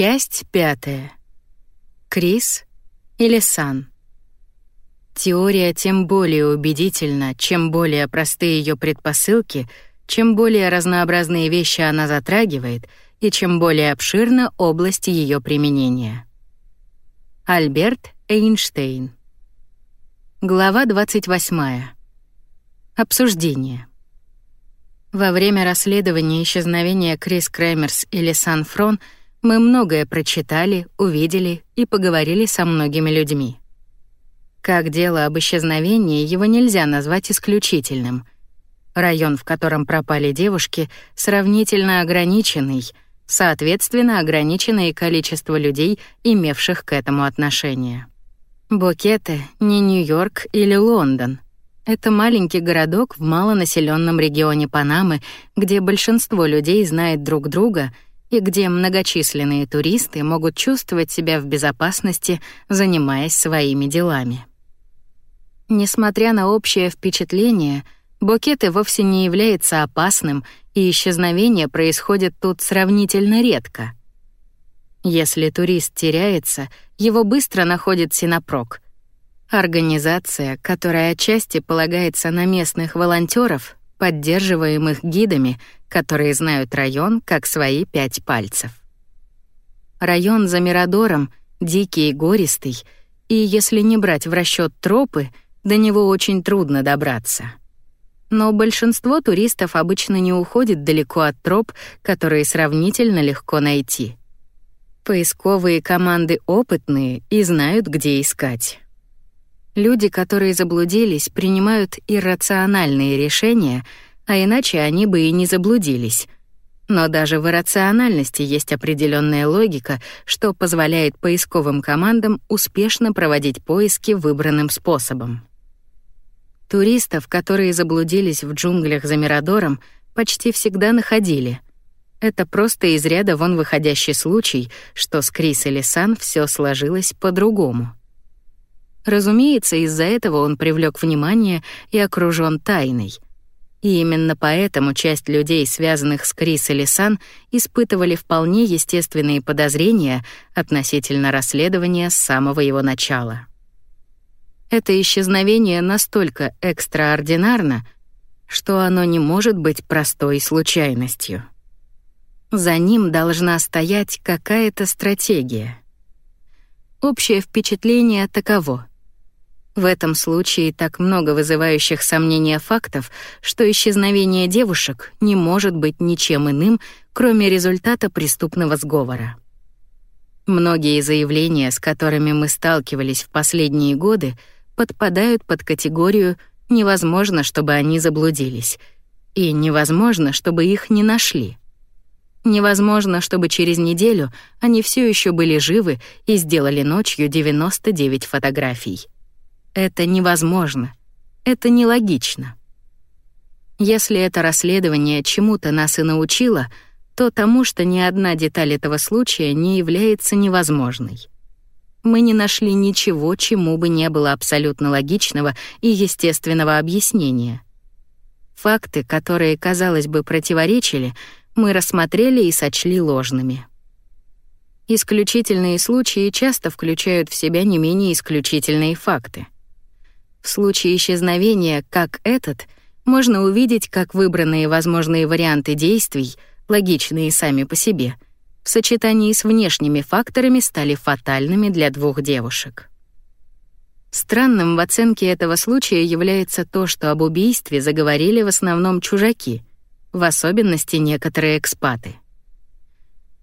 Часть пятая. Крис или Сан. Теория тем более убедительна, чем более простые ее предпосылки, чем более разнообразные вещи она затрагивает и чем более обширна область ее применения. Альберт Эйнштейн. Глава 28. Обсуждение. Во время расследования исчезновения Крис Крэмерс или Сан Фрон мы многое прочитали, увидели и поговорили со многими людьми. Как дело об исчезновении, его нельзя назвать исключительным. Район, в котором пропали девушки, сравнительно ограниченный, соответственно, ограниченное количество людей, имевших к этому отношение. Букеты не Нью-Йорк или Лондон. Это маленький городок в малонаселенном регионе Панамы, где большинство людей знает друг друга и где многочисленные туристы могут чувствовать себя в безопасности, занимаясь своими делами. Несмотря на общее впечатление, Букеты вовсе не является опасным, и исчезновение происходит тут сравнительно редко. Если турист теряется, его быстро находит Синопрок — Организация, которая отчасти полагается на местных волонтеров, поддерживаемых гидами, которые знают район как свои пять пальцев. Район за Мирадором дикий и гористый, и если не брать в расчет тропы, до него очень трудно добраться. Но большинство туристов обычно не уходит далеко от троп, которые сравнительно легко найти. Поисковые команды опытные и знают, где искать. Люди, которые заблудились, принимают иррациональные решения, а иначе они бы и не заблудились. Но даже в иррациональности есть определенная логика, что позволяет поисковым командам успешно проводить поиски выбранным способом. Туристов, которые заблудились в джунглях за Мирадором, почти всегда находили. Это просто из ряда вон выходящий случай, что с Крис или Сан всё сложилось по-другому. Разумеется, из-за этого он привлек внимание и окружён тайной. И именно поэтому часть людей, связанных с Крис или Сан, испытывали вполне естественные подозрения относительно расследования с самого его начала. Это исчезновение настолько экстраординарно, что оно не может быть простой случайностью. За ним должна стоять какая-то стратегия. Общее впечатление таково. В этом случае так много вызывающих сомнения фактов, что исчезновение девушек не может быть ничем иным, кроме результата преступного сговора. Многие заявления, с которыми мы сталкивались в последние годы, подпадают под категорию «невозможно, чтобы они заблудились» и «невозможно, чтобы их не нашли». Невозможно, чтобы через неделю они все еще были живы и сделали ночью 99 фотографий. Это невозможно. Это нелогично. Если это расследование чему-то нас и научило, то тому, что ни одна деталь этого случая не является невозможной. Мы не нашли ничего, чему бы не было абсолютно логичного и естественного объяснения. Факты, которые, казалось бы, противоречили, мы рассмотрели и сочли ложными. Исключительные случаи часто включают в себя не менее исключительные факты — в случае исчезновения, как этот, можно увидеть, как выбранные возможные варианты действий, логичные сами по себе, в сочетании с внешними факторами стали фатальными для двух девушек. Странным в оценке этого случая является то, что об убийстве заговорили в основном чужаки, в особенности некоторые экспаты.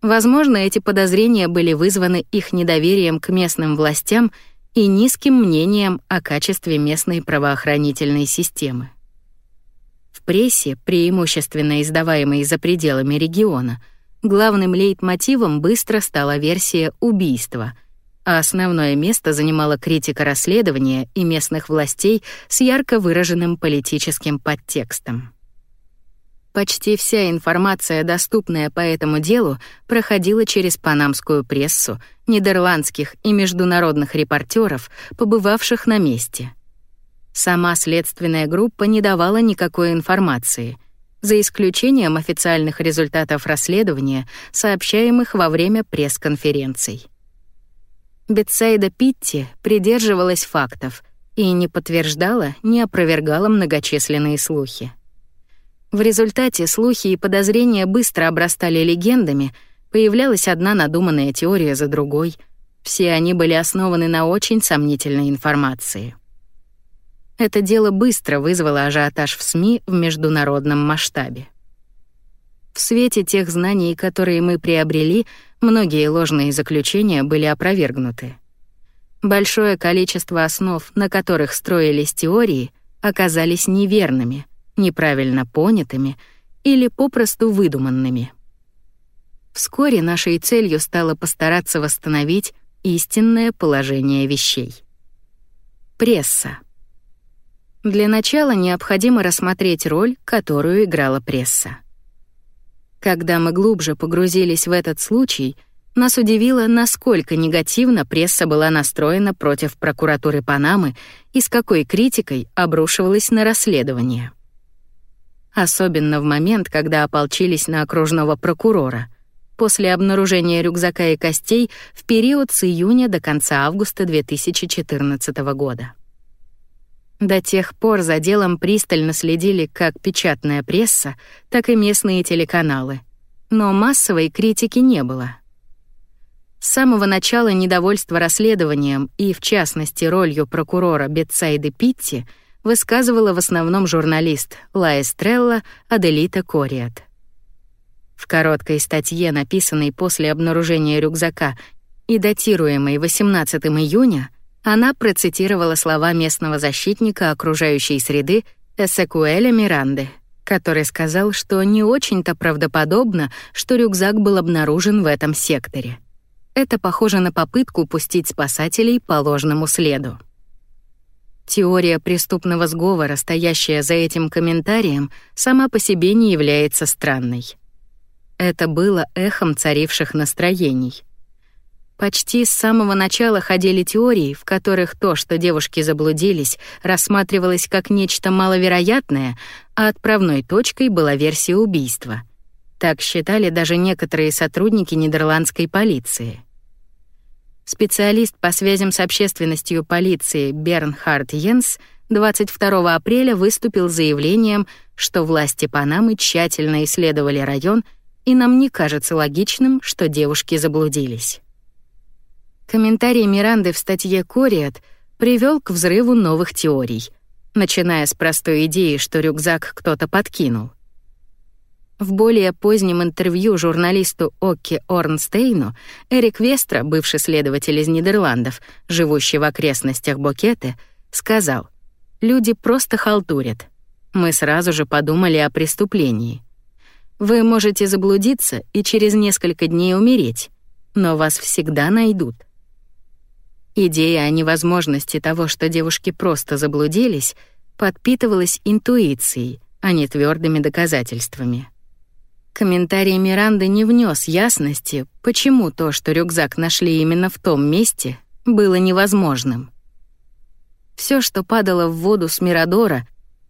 Возможно, эти подозрения были вызваны их недоверием к местным властям и низким мнением о качестве местной правоохранительной системы. В прессе, преимущественно издаваемой за пределами региона, главным лейтмотивом быстро стала версия убийства, а основное место занимала критика расследования и местных властей с ярко выраженным политическим подтекстом. Почти вся информация, доступная по этому делу, проходила через панамскую прессу, нидерландских и международных репортеров, побывавших на месте. Сама следственная группа не давала никакой информации. за исключением официальных результатов расследования, сообщаемых во время пресс-конференций. Бетсайда Питти придерживалась фактов и не подтверждала, не опровергала многочисленные слухи. В результате слухи и подозрения быстро обрастали легендами, появлялась одна надуманная теория за другой. Все они были основаны на очень сомнительной информации. Это дело быстро вызвало ажиотаж в СМИ в международном масштабе. В свете тех знаний, которые мы приобрели, многие ложные заключения были опровергнуты. Большое количество основ, на которых строились теории, оказались неверными, неправильно понятыми или попросту выдуманными. Вскоре нашей целью стало постараться восстановить истинное положение вещей. Пресса. Для начала необходимо рассмотреть роль, которую играла пресса. Когда мы глубже погрузились в этот случай, нас удивило, насколько негативно пресса была настроена против прокуратуры Панамы и с какой критикой обрушивалась на расследование. Особенно в момент, когда ополчились на окружного прокурора, после обнаружения рюкзака и костей в период с июня до конца августа 2014 года. До тех пор за делом пристально следили как печатная пресса, так и местные телеканалы. Но массовой критики не было. С самого начала недовольство расследованием и, в частности, ролью прокурора Бетсайды Питти высказывала в основном журналист Ла Эстрелла Аделита Кориат. В короткой статье, написанной после обнаружения рюкзака и датируемой 18 июня, она процитировала слова местного защитника окружающей среды Эсекуэля Миранды, который сказал, что не очень-то правдоподобно, что рюкзак был обнаружен в этом секторе. Это похоже на попытку пустить спасателей по ложному следу. Теория преступного сговора, стоящая за этим комментарием, сама по себе не является странной. Это было эхом царивших настроений — Почти с самого начала ходили теории, в которых то, что девушки заблудились, рассматривалось как нечто маловероятное, а отправной точкой была версия убийства. Так считали даже некоторые сотрудники нидерландской полиции. Специалист по связям с общественностью полиции Бернхард Йенс 22 апреля выступил заявлением, что власти Панамы тщательно исследовали район, и нам не кажется логичным, что девушки заблудились. Комментарий Миранды в статье «Кориат» привел к взрыву новых теорий, начиная с простой идеи, что рюкзак кто-то подкинул. В более позднем интервью журналисту Окке Орнстейну Эрик Вестра, бывший следователь из Нидерландов, живущий в окрестностях Бокете, сказал, «Люди просто халтурят. Мы сразу же подумали о преступлении. Вы можете заблудиться и через несколько дней умереть, но вас всегда найдут. Идея о невозможности того, что девушки просто заблудились, подпитывалась интуицией, а не твердыми доказательствами. Комментарий Миранды не внес ясности, почему то, что рюкзак нашли именно в том месте, было невозможным. Все, что падало в воду с Мирадора,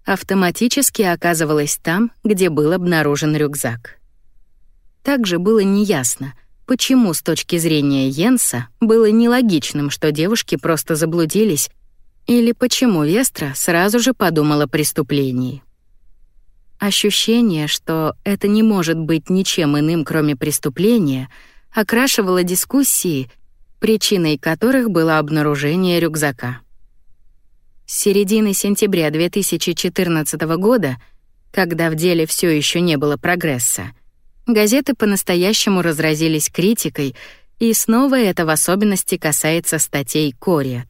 автоматически оказывалось там, где был обнаружен рюкзак. Также было неясно — почему с точки зрения Йенса было нелогичным, что девушки просто заблудились, или почему Вестра сразу же подумала о преступлении. Ощущение, что это не может быть ничем иным, кроме преступления, окрашивало дискуссии, причиной которых было обнаружение рюкзака. С середины сентября 2014 года, когда в деле все еще не было прогресса, газеты по-настоящему разразились критикой, и снова это в особенности касается статей Кориат.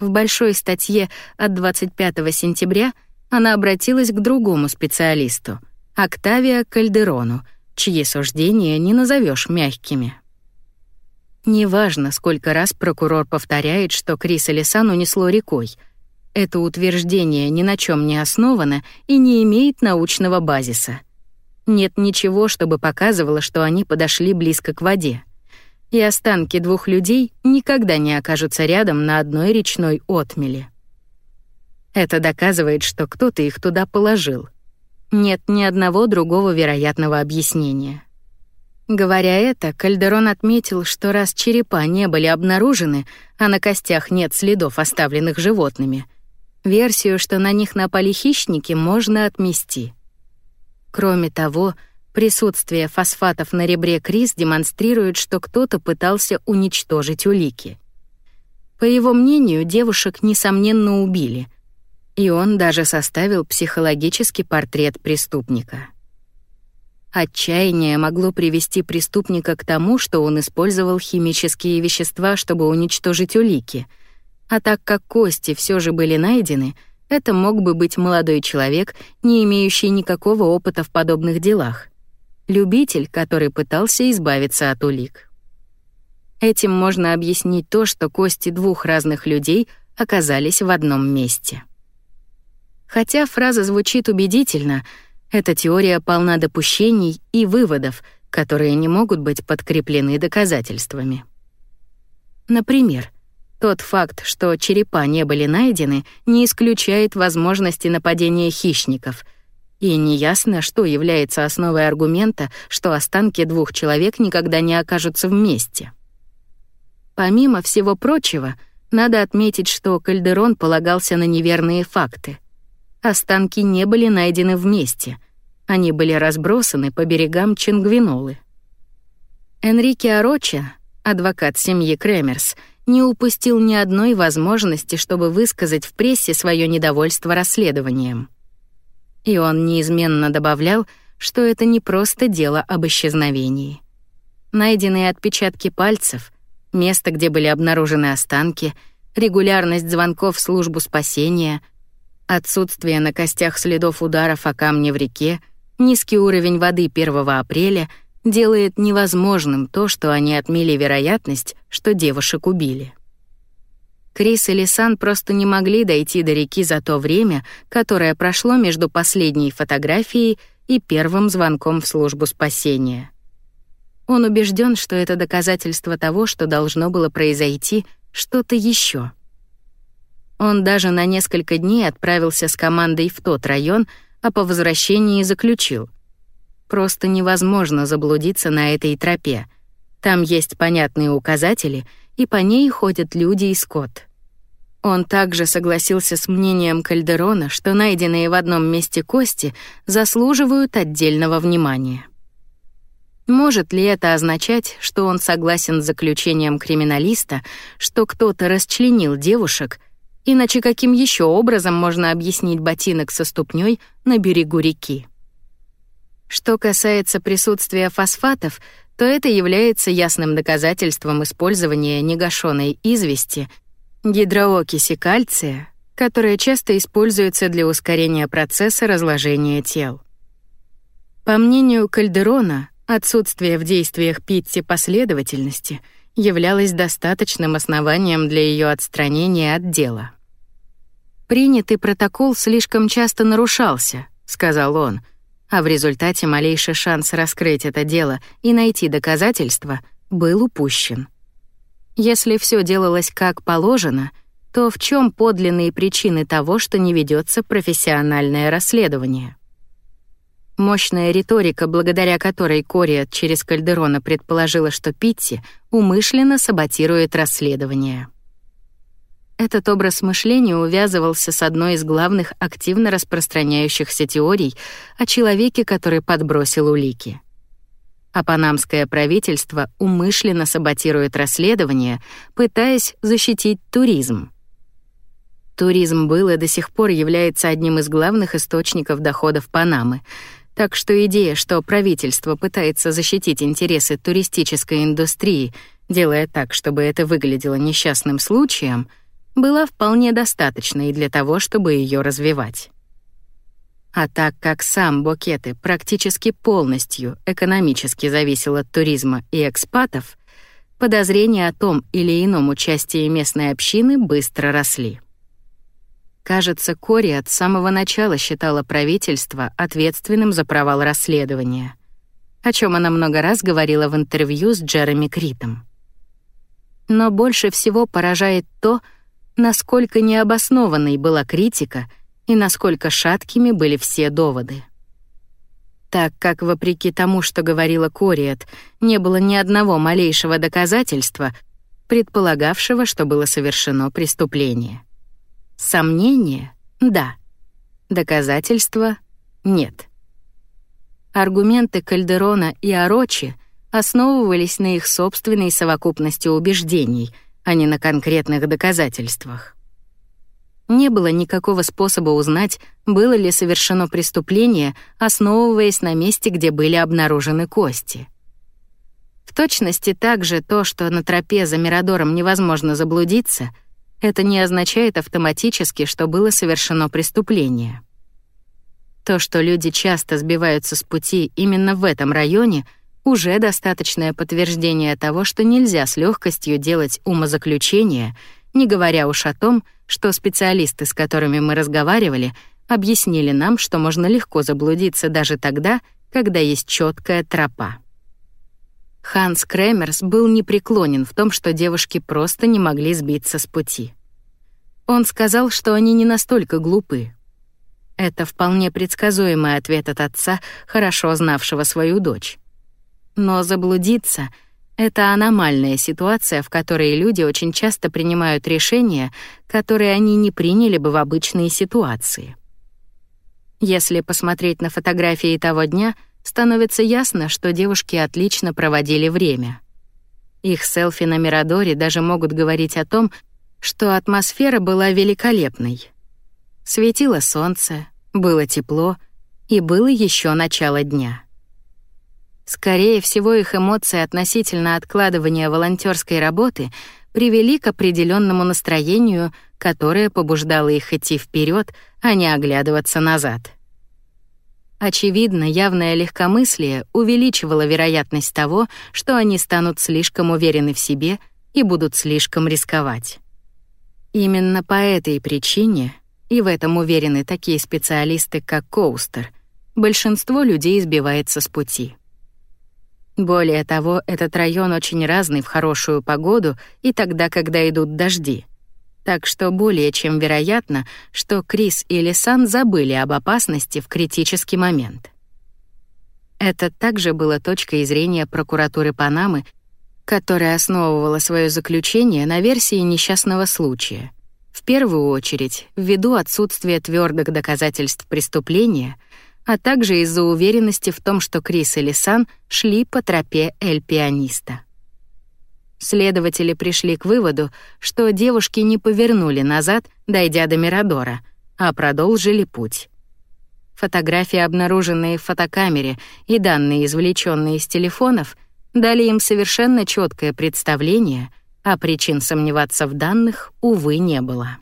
В большой статье от 25 сентября она обратилась к другому специалисту, Октавия Кальдерону, чьи суждения не назовешь мягкими. Неважно, сколько раз прокурор повторяет, что Крис Элисан унесло рекой. Это утверждение ни на чем не основано и не имеет научного базиса — нет ничего, чтобы показывало, что они подошли близко к воде. И останки двух людей никогда не окажутся рядом на одной речной отмели. Это доказывает, что кто-то их туда положил. Нет ни одного другого вероятного объяснения. Говоря это, Кальдерон отметил, что раз черепа не были обнаружены, а на костях нет следов, оставленных животными, версию, что на них напали хищники, можно отмести. Кроме того, присутствие фосфатов на ребре Крис демонстрирует, что кто-то пытался уничтожить улики. По его мнению, девушек несомненно убили, и он даже составил психологический портрет преступника. Отчаяние могло привести преступника к тому, что он использовал химические вещества, чтобы уничтожить улики. А так как кости все же были найдены, это мог бы быть молодой человек, не имеющий никакого опыта в подобных делах. Любитель, который пытался избавиться от улик. Этим можно объяснить то, что кости двух разных людей оказались в одном месте. Хотя фраза звучит убедительно — эта теория полна допущений и выводов, которые не могут быть подкреплены доказательствами. Например, тот факт, что черепа не были найдены, не исключает возможности нападения хищников, и неясно, что является основой аргумента, что останки двух человек никогда не окажутся вместе. Помимо всего прочего, надо отметить, что Кальдерон полагался на неверные факты — Останки не были найдены вместе. Они были разбросаны по берегам Чингвинолы. Энрике Ароча, адвокат семьи Кремерс, не упустил ни одной возможности, чтобы высказать в прессе свое недовольство расследованием. И он неизменно добавлял, что это не просто дело об исчезновении. Найденные отпечатки пальцев, место, где были обнаружены останки, регулярность звонков в службу спасения — Отсутствие на костях следов ударов о камни в реке, низкий уровень воды 1 апреля делает невозможным то, что они отмели вероятность, что девушек убили. Крис и Лисан просто не могли дойти до реки за то время, которое прошло между последней фотографией и первым звонком в службу спасения. Он убежден, что это доказательство того, что должно было произойти что-то еще. Он даже на несколько дней отправился с командой в тот район, а по возвращении заключил. Просто невозможно заблудиться на этой тропе. Там есть понятные указатели, и по ней ходят люди и скот. Он также согласился с мнением Кальдерона, что найденные в одном месте кости заслуживают отдельного внимания. Может ли это означать, что он согласен с заключением криминалиста, что кто-то расчленил девушек — Иначе каким еще образом можно объяснить ботинок со ступней на берегу реки? Что касается присутствия фосфатов, то это является ясным доказательством использования негашенной извести, гидроокиси кальция, которая часто используется для ускорения процесса разложения тел. По мнению Кальдерона, отсутствие в действиях Питти последовательности — являлось достаточным основанием для ее отстранения от дела. «Принятый протокол слишком часто нарушался», — сказал он, а в результате малейший шанс раскрыть это дело и найти доказательства был упущен. Если все делалось как положено, то в чем подлинные причины того, что не ведется профессиональное расследование? Мощная риторика, благодаря которой Кориат через Кальдерона предположила, что Питти умышленно саботирует расследование. Этот образ мышления увязывался с одной из главных активно распространяющихся теорий о человеке, который подбросил улики. А панамское правительство умышленно саботирует расследование, пытаясь защитить туризм. Туризм был и до сих пор является одним из главных источников доходов Панамы — так что идея, что правительство пытается защитить интересы туристической индустрии, делая так, чтобы это выглядело несчастным случаем, была вполне достаточной для того, чтобы ее развивать. А так как сам Бокеты практически полностью экономически зависел от туризма и экспатов, подозрения о том или ином участии местной общины быстро росли. Кажется, Кори от самого начала считала правительство ответственным за провал расследования, о чем она много раз говорила в интервью с Джереми Критом. Но больше всего поражает то, насколько необоснованной была критика и насколько шаткими были все доводы. так как, вопреки тому, что говорила Кориет, не было ни одного малейшего доказательства, предполагавшего, что было совершено преступление. Сомнение — да. Доказательства — нет. Аргументы Кальдерона и Орочи основывались на их собственной совокупности убеждений, а не на конкретных доказательствах. Не было никакого способа узнать, было ли совершено преступление, основываясь на месте, где были обнаружены кости. В точности также то, что на тропе за Мирадором невозможно заблудиться, это не означает автоматически, что было совершено преступление. То, что люди часто сбиваются с пути именно в этом районе, уже достаточное подтверждение того, что нельзя с легкостью делать умозаключения, не говоря уж о том, что специалисты, с которыми мы разговаривали, объяснили нам, что можно легко заблудиться даже тогда, когда есть четкая тропа. Ханс Кремерс был непреклонен в том, что девушки просто не могли сбиться с пути. Он сказал, что они не настолько глупы. Это вполне предсказуемый ответ от отца, хорошо знавшего свою дочь. Но заблудиться — это аномальная ситуация, в которой люди очень часто принимают решения, которые они не приняли бы в обычные ситуации. Если посмотреть на фотографии того дня, становится ясно, что девушки отлично проводили время. Их селфи на Мирадоре даже могут говорить о том, что атмосфера была великолепной. Светило солнце, было тепло, и было еще начало дня. Скорее всего, их эмоции относительно откладывания волонтерской работы привели к определенному настроению, которое побуждало их идти вперед, а не оглядываться назад. Очевидно, явное легкомыслие увеличивало вероятность того, что они станут слишком уверены в себе и будут слишком рисковать. Именно по этой причине, и в этом уверены такие специалисты, как Коустер, большинство людей сбивается с пути. Более того, этот район очень разный в хорошую погоду и тогда, когда идут дожди. Так что более чем вероятно, что Крис или Сан забыли об опасности в критический момент. Это также было точкой зрения прокуратуры Панамы, которая основывала свое заключение на версии несчастного случая. В первую очередь, ввиду отсутствия твердых доказательств преступления — а также из-за уверенности в том, что Крис и Лисан шли по тропе Эль-Пианиста. Следователи пришли к выводу, что девушки не повернули назад, дойдя до Мирадора, а продолжили путь. Фотографии, обнаруженные в фотокамере, и данные, извлеченные из телефонов, дали им совершенно четкое представление, а причин сомневаться в данных, увы, не было.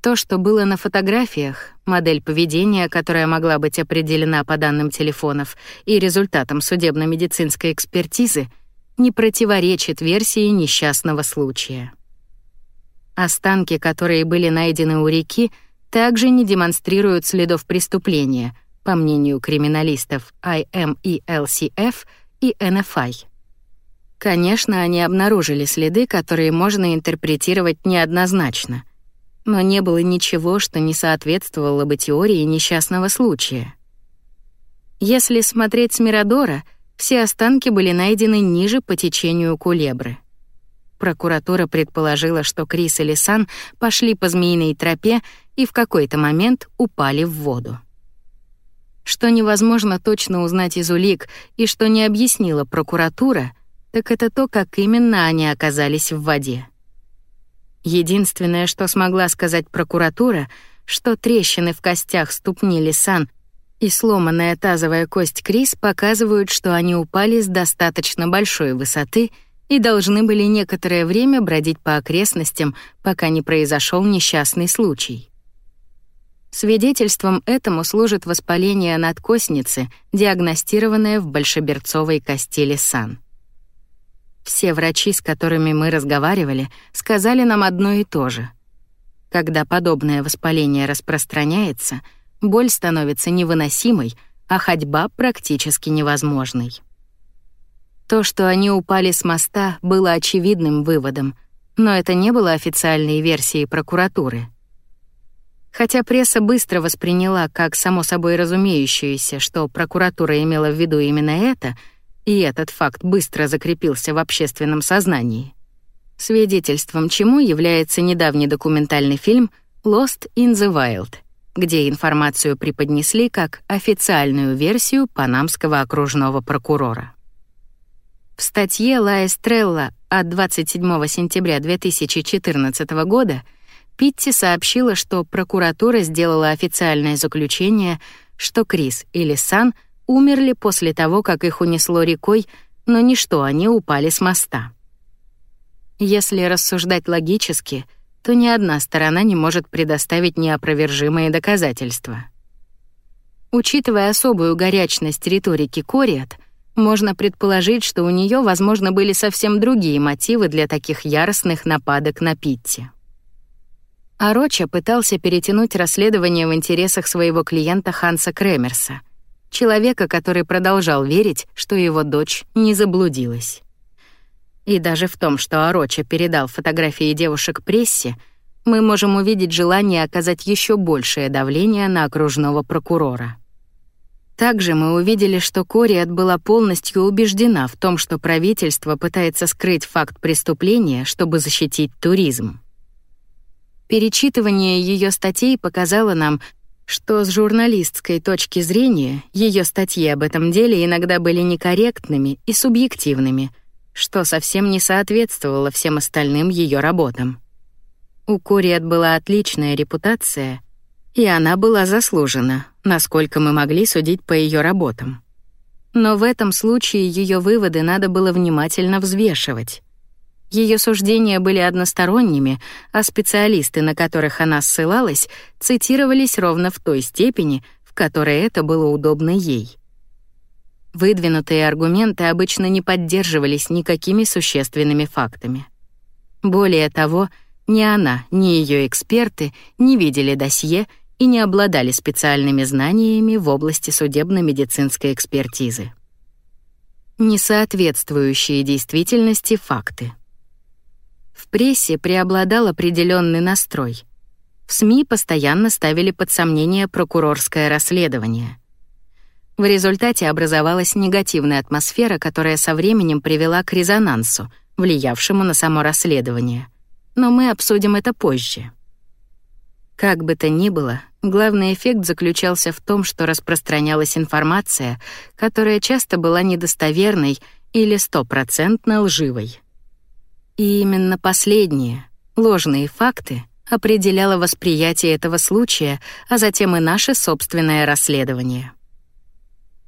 То, что было на фотографиях, модель поведения, которая могла быть определена по данным телефонов и результатам судебно-медицинской экспертизы, не противоречит версии несчастного случая. Останки, которые были найдены у реки, также не демонстрируют следов преступления, по мнению криминалистов IMELCF и NFI. Конечно, они обнаружили следы, которые можно интерпретировать неоднозначно — но не было ничего, что не соответствовало бы теории несчастного случая. Если смотреть с Мирадора, все останки были найдены ниже по течению Кулебры. Прокуратура предположила, что Крис и Лисан пошли по змеиной тропе и в какой-то момент упали в воду. Что невозможно точно узнать из улик и что не объяснила прокуратура, так это то, как именно они оказались в воде. Единственное, что смогла сказать прокуратура, что трещины в костях ступни Лисан и сломанная тазовая кость Крис показывают, что они упали с достаточно большой высоты и должны были некоторое время бродить по окрестностям, пока не произошел несчастный случай. Свидетельством этому служит воспаление надкостницы, диагностированное в большеберцовой кости Лисан. Все врачи, с которыми мы разговаривали, сказали нам одно и то же. Когда подобное воспаление распространяется, боль становится невыносимой, а ходьба практически невозможной. То, что они упали с моста, было очевидным выводом, но это не было официальной версией прокуратуры. Хотя пресса быстро восприняла как само собой разумеющееся, что прокуратура имела в виду именно это, и этот факт быстро закрепился в общественном сознании. Свидетельством чему является недавний документальный фильм «Lost in the Wild», где информацию преподнесли как официальную версию панамского окружного прокурора. В статье Ла Эстрелла от 27 сентября 2014 года Питти сообщила, что прокуратура сделала официальное заключение, что Крис или Сан умерли после того, как их унесло рекой, но не что они упали с моста. Если рассуждать логически — то ни одна сторона не может предоставить неопровержимые доказательства. Учитывая особую горячность риторики Кориат, можно предположить, что у нее, возможно, были совсем другие мотивы для таких яростных нападок на Питти. Ароча пытался перетянуть расследование в интересах своего клиента Ханса Кремерса, человека, который продолжал верить, что его дочь не заблудилась. И даже в том, что Ороча передал фотографии девушек прессе, мы можем увидеть желание оказать еще большее давление на окружного прокурора. Также мы увидели, что Кориат была полностью убеждена в том, что правительство пытается скрыть факт преступления, чтобы защитить туризм. Перечитывание ее статей показало нам, что с журналистской точки зрения ее статьи об этом деле иногда были некорректными и субъективными, что совсем не соответствовало всем остальным ее работам. У Кориат была отличная репутация, и она была заслужена, насколько мы могли судить по ее работам. Но в этом случае ее выводы надо было внимательно взвешивать. Ее суждения были односторонними, а специалисты, на которых она ссылалась, цитировались ровно в той степени, в которой это было удобно ей. Выдвинутые аргументы обычно не поддерживались никакими существенными фактами. Более того, ни она, ни ее эксперты не видели досье и не обладали специальными знаниями в области судебно-медицинской экспертизы. Несоответствующие действительности факты. Прессе преобладал определенный настрой. В СМИ постоянно ставили под сомнение прокурорское расследование. В результате образовалась негативная атмосфера, которая со временем привела к резонансу, влиявшему на само расследование. Но мы обсудим это позже. Как бы то ни было, главный эффект заключался в том, что распространялась информация, которая часто была недостоверной или стопроцентно лживой. И именно последние, ложные факты, определяло восприятие этого случая, а затем и наше собственное расследование.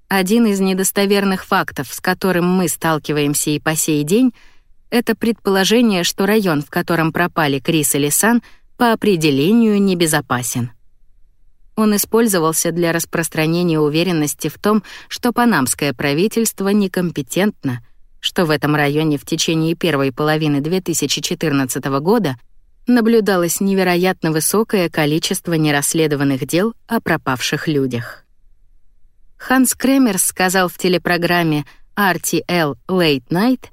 Один из недостоверных фактов, с которым мы сталкиваемся и по сей день, это предположение, что район, в котором пропали Крис и Лисан, по определению небезопасен. Он использовался для распространения уверенности в том, что панамское правительство некомпетентно, что в этом районе в течение первой половины 2014 года наблюдалось невероятно высокое количество нерасследованных дел о пропавших людях. Ханс Кремер сказал в телепрограмме RTL Late Night,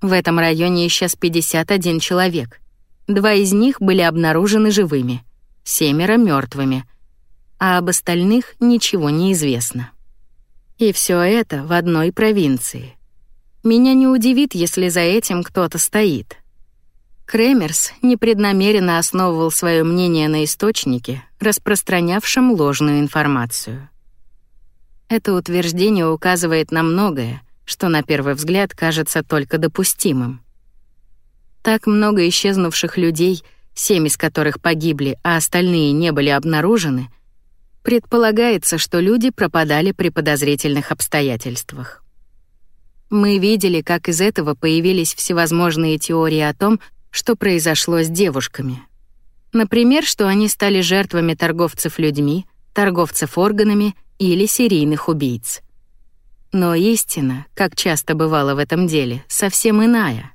в этом районе исчез 51 человек. Два из них были обнаружены живыми, семеро мертвыми, а об остальных ничего не известно. И все это в одной провинции. Меня не удивит, если за этим кто-то стоит. Кремерс непреднамеренно основывал свое мнение на источнике, распространявшем ложную информацию. Это утверждение указывает на многое, что на первый взгляд кажется только допустимым. Так много исчезнувших людей, семь из которых погибли, а остальные не были обнаружены, предполагается, что люди пропадали при подозрительных обстоятельствах. Мы видели, как из этого появились всевозможные теории о том, что произошло с девушками. Например, что они стали жертвами торговцев людьми, торговцев органами или серийных убийц. Но истина, как часто бывало в этом деле, совсем иная.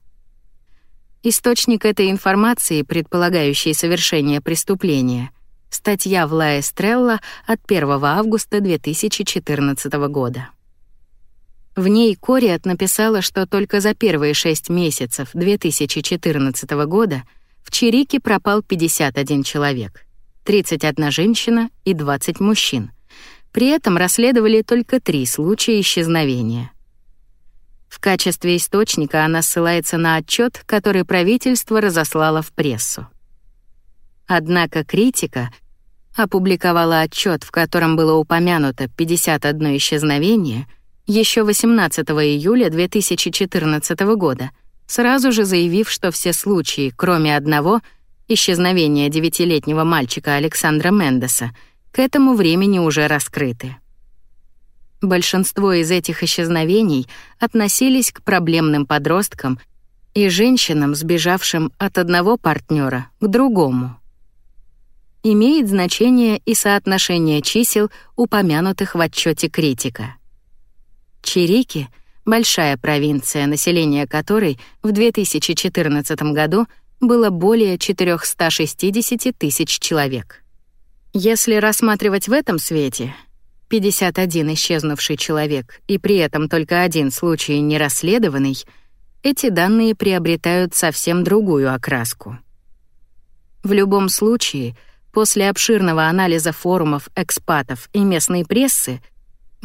Источник этой информации, предполагающей совершение преступления, статья в Ла Эстрелла от 1 августа 2014 года. В ней Кориат написала, что только за первые шесть месяцев 2014 года в Чирике пропал 51 человек. 31 женщина и 20 мужчин. При этом расследовали только три случая исчезновения. В качестве источника она ссылается на отчет, который правительство разослало в прессу. Однако критика опубликовала отчет, в котором было упомянуто 51 исчезновение, еще 18 июля 2014 года, сразу же заявив, что все случаи, кроме одного, исчезновения девятилетнего мальчика Александра Мендеса, к этому времени уже раскрыты. Большинство из этих исчезновений относились к проблемным подросткам и женщинам, сбежавшим от одного партнера к другому. Имеет значение и соотношение чисел, упомянутых в отчете критика. Чирики — большая провинция, население которой в 2014 году было более 460 тысяч человек. Если рассматривать в этом свете, 51 исчезнувший человек и при этом только один случай нерасследованный, эти данные приобретают совсем другую окраску. В любом случае, после обширного анализа форумов экспатов и местной прессы,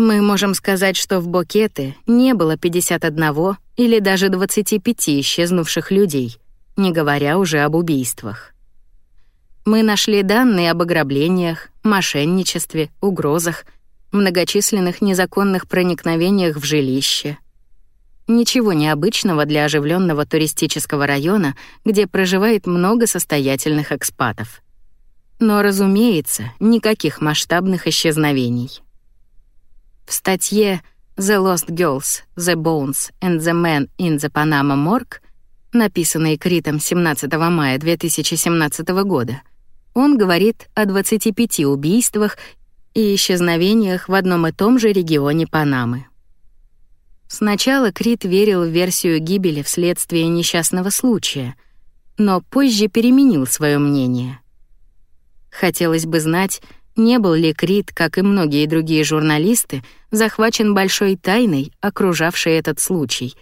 мы можем сказать, что в Бокеты не было 51 или даже 25 исчезнувших людей, не говоря уже об убийствах. Мы нашли данные об ограблениях, мошенничестве, угрозах — многочисленных незаконных проникновениях в жилище. Ничего необычного для оживленного туристического района, где проживает много состоятельных экспатов. Но, разумеется, никаких масштабных исчезновений. В статье «The Lost Girls, The Bones and the Men in the Panama Morgue», написанной Критом 17 мая 2017 года, он говорит о 25 убийствах и исчезновениях в одном и том же регионе Панамы. Сначала Крит верил в версию гибели вследствие несчастного случая, но позже переменил свое мнение. Хотелось бы знать, не был ли Крит, как и многие другие журналисты, захвачен большой тайной, окружавшей этот случай,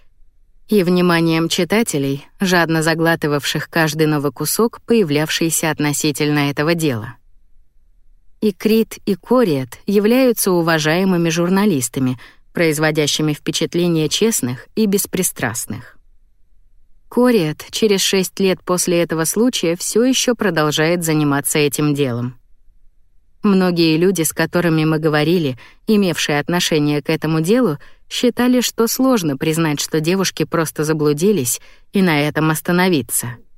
и вниманием читателей, жадно заглатывавших каждый новый кусок, появлявшийся относительно этого дела. И Крит, и Кориет являются уважаемыми журналистами, производящими впечатление честных и беспристрастных. Кориет через шесть лет после этого случая все еще продолжает заниматься этим делом. Многие люди, с которыми мы говорили, имевшие отношение к этому делу, считали, что сложно признать, что девушки просто заблудились, и на этом остановиться —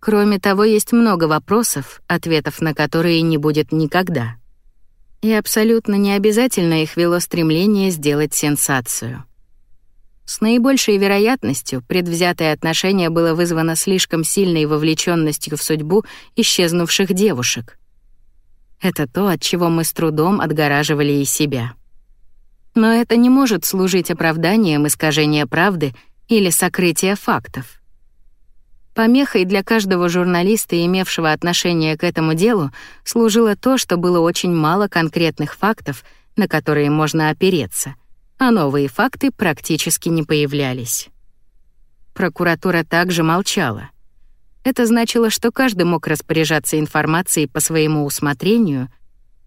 Кроме того, есть много вопросов, ответов на которые не будет никогда. И абсолютно не обязательно их вело стремление сделать сенсацию. С наибольшей вероятностью предвзятое отношение было вызвано слишком сильной вовлеченностью в судьбу исчезнувших девушек. Это то, от чего мы с трудом отгораживали и себя. Но это не может служить оправданием искажения правды или сокрытия фактов. Помехой для каждого журналиста, имевшего отношение к этому делу, служило то, что было очень мало конкретных фактов, на которые можно опереться, а новые факты практически не появлялись. Прокуратура также молчала. Это значило, что каждый мог распоряжаться информацией по своему усмотрению,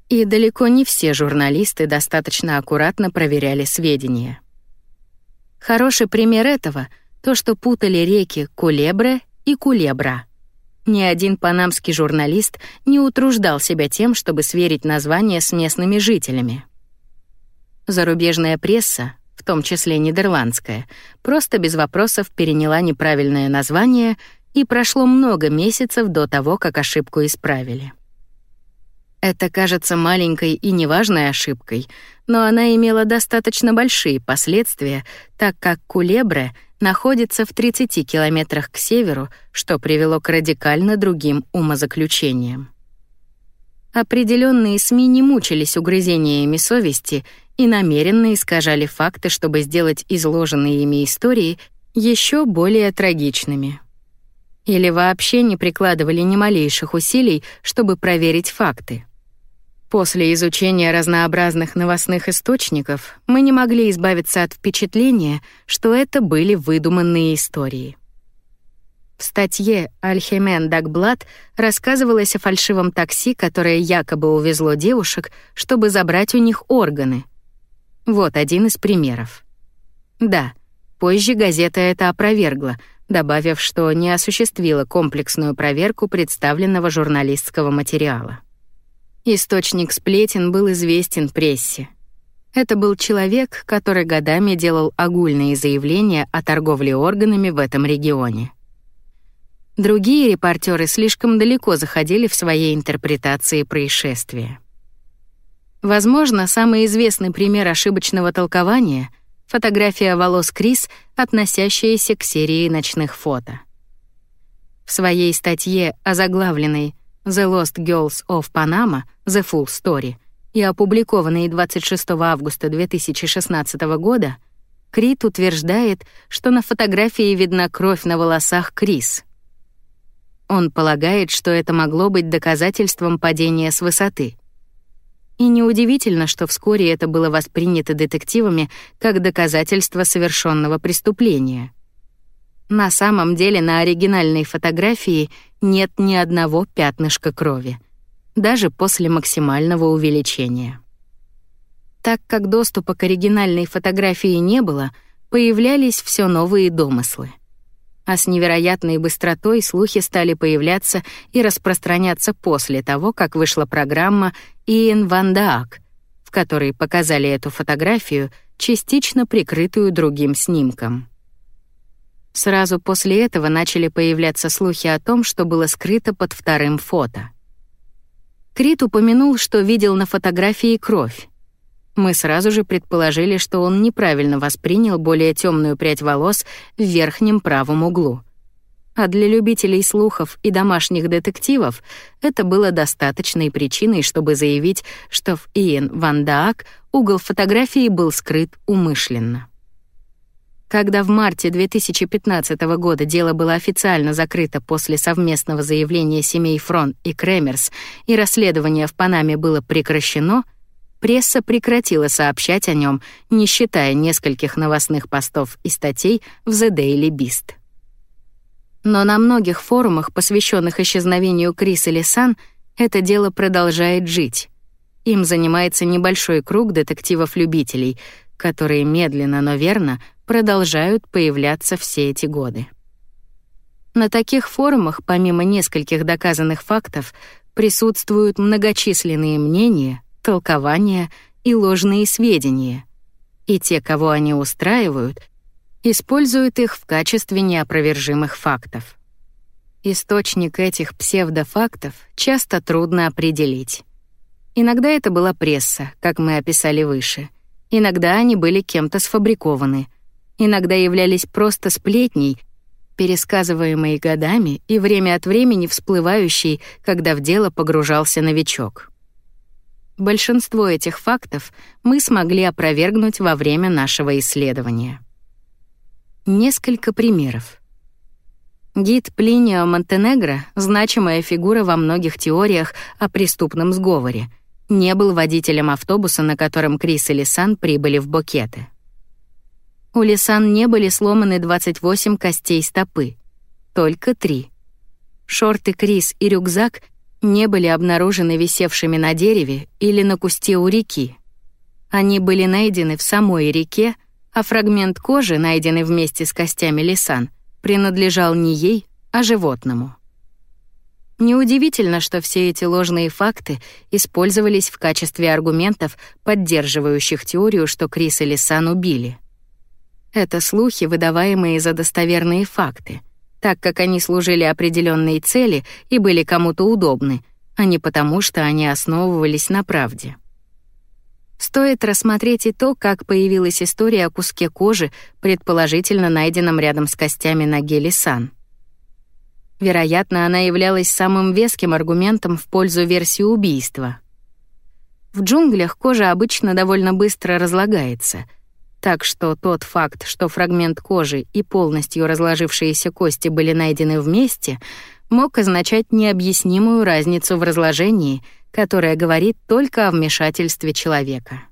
и далеко не все журналисты достаточно аккуратно проверяли сведения. Хороший пример этого — то, что путали реки Кулебре и Кулебра. Ни один панамский журналист не утруждал себя тем, чтобы сверить название с местными жителями. Зарубежная пресса, в том числе нидерландская, просто без вопросов переняла неправильное название, и прошло много месяцев до того, как ошибку исправили. Это кажется маленькой и неважной ошибкой, но она имела достаточно большие последствия, так как Кулебре — находится в 30 километрах к северу, что привело к радикально другим умозаключениям. Определенные СМИ не мучились угрызениями совести и намеренно искажали факты, чтобы сделать изложенные ими истории еще более трагичными. Или вообще не прикладывали ни малейших усилий, чтобы проверить факты. После изучения разнообразных новостных источников мы не могли избавиться от впечатления, что это были выдуманные истории. В статье «Альхемен Дагблат» рассказывалось о фальшивом такси, которое якобы увезло девушек, чтобы забрать у них органы. Вот один из примеров. Да, позже газета это опровергла, добавив, что не осуществила комплексную проверку представленного журналистского материала. Источник сплетен был известен прессе. Это был человек, который годами делал огульные заявления о торговле органами в этом регионе. Другие репортеры слишком далеко заходили в своей интерпретации происшествия. Возможно, самый известный пример ошибочного толкования — фотография волос Крис, относящаяся к серии ночных фото. В своей статье, озаглавленной «The Lost Girls of Panama — The Full Story» и опубликованной 26 августа 2016 года, Крит утверждает, что на фотографии видна кровь на волосах Крис. Он полагает, что это могло быть доказательством падения с высоты — и неудивительно, что вскоре это было воспринято детективами как доказательство совершенного преступления. На самом деле на оригинальной фотографии нет ни одного пятнышка крови, даже после максимального увеличения. Так как доступа к оригинальной фотографии не было, появлялись все новые домыслы а с невероятной быстротой слухи стали появляться и распространяться после того, как вышла программа Иэн Ван Даак, в которой показали эту фотографию, частично прикрытую другим снимком. Сразу после этого начали появляться слухи о том, что было скрыто под вторым фото. Крит упомянул, что видел на фотографии кровь, мы сразу же предположили, что он неправильно воспринял более темную прядь волос в верхнем правом углу. А для любителей слухов и домашних детективов это было достаточной причиной, чтобы заявить, что в Иэн Ван Даак угол фотографии был скрыт умышленно. Когда в марте 2015 года дело было официально закрыто после совместного заявления семей Фрон и Кремерс и расследование в Панаме было прекращено — пресса прекратила сообщать о нем, не считая нескольких новостных постов и статей в The Daily Beast. Но на многих форумах, посвященных исчезновению Крис или Сан, это дело продолжает жить. Им занимается небольшой круг детективов-любителей, которые медленно, но верно продолжают появляться все эти годы. На таких форумах, помимо нескольких доказанных фактов, присутствуют многочисленные мнения, толкования и ложные сведения. И те, кого они устраивают, используют их в качестве неопровержимых фактов. Источник этих псевдофактов часто трудно определить. Иногда это была пресса, как мы описали выше. Иногда они были кем-то сфабрикованы. Иногда являлись просто сплетней, пересказываемой годами и время от времени всплывающей, когда в дело погружался новичок. Большинство этих фактов мы смогли опровергнуть во время нашего исследования. Несколько примеров. Гид Плинио Монтенегро, значимая фигура во многих теориях о преступном сговоре, не был водителем автобуса, на котором Крис и Лисан прибыли в Бокеты. У Лисан не были сломаны 28 костей стопы, только три. Шорты Крис и рюкзак не были обнаружены висевшими на дереве или на кусте у реки. Они были найдены в самой реке, а фрагмент кожи, найденный вместе с костями лисан, принадлежал не ей, а животному. Неудивительно, что все эти ложные факты использовались в качестве аргументов, поддерживающих теорию, что Крис и Лисан убили. Это слухи, выдаваемые за достоверные факты — так как они служили определенной цели и были кому-то удобны, а не потому, что они основывались на правде. Стоит рассмотреть и то, как появилась история о куске кожи, предположительно найденном рядом с костями ноги Лисан. Вероятно, она являлась самым веским аргументом в пользу версии убийства. В джунглях кожа обычно довольно быстро разлагается — так что тот факт, что фрагмент кожи и полностью разложившиеся кости были найдены вместе, мог означать необъяснимую разницу в разложении, которая говорит только о вмешательстве человека.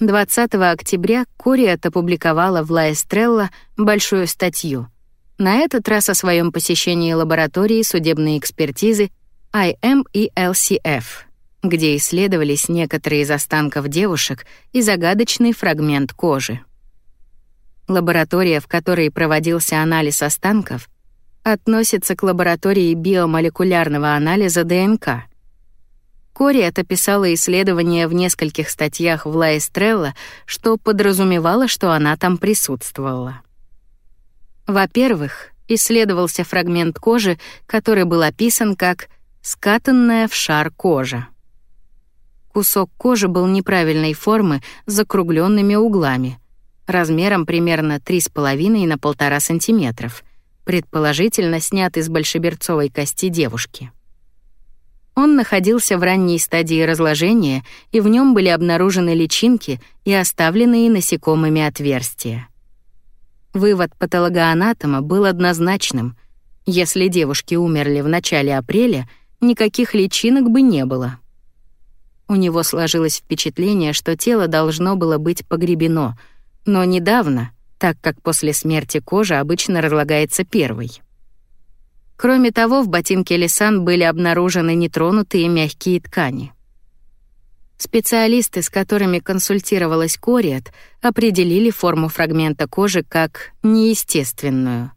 20 октября Куриат опубликовала в Ла Эстрелла большую статью На этот раз о своем посещении лаборатории судебной экспертизы IM и LCF, где исследовались некоторые из останков девушек и загадочный фрагмент кожи. Лаборатория, в которой проводился анализ останков, относится к лаборатории биомолекулярного анализа ДНК. Кориет описала исследование в нескольких статьях в Estrella, что подразумевало, что она там присутствовала. Во-первых, исследовался фрагмент кожи, который был описан как «скатанная в шар кожа». Кусок кожи был неправильной формы с закругленными углами, размером примерно 3,5 на 1,5 сантиметров, предположительно снят из большеберцовой кости девушки. Он находился в ранней стадии разложения, и в нем были обнаружены личинки и оставленные насекомыми отверстия. Вывод патологоанатома был однозначным. Если девушки умерли в начале апреля, никаких личинок бы не было. У него сложилось впечатление, что тело должно было быть погребено, но недавно, так как после смерти кожа обычно разлагается первой. Кроме того, в ботинке Лисан были обнаружены нетронутые мягкие ткани. Специалисты, с которыми консультировалась Кориет, определили форму фрагмента кожи как неестественную.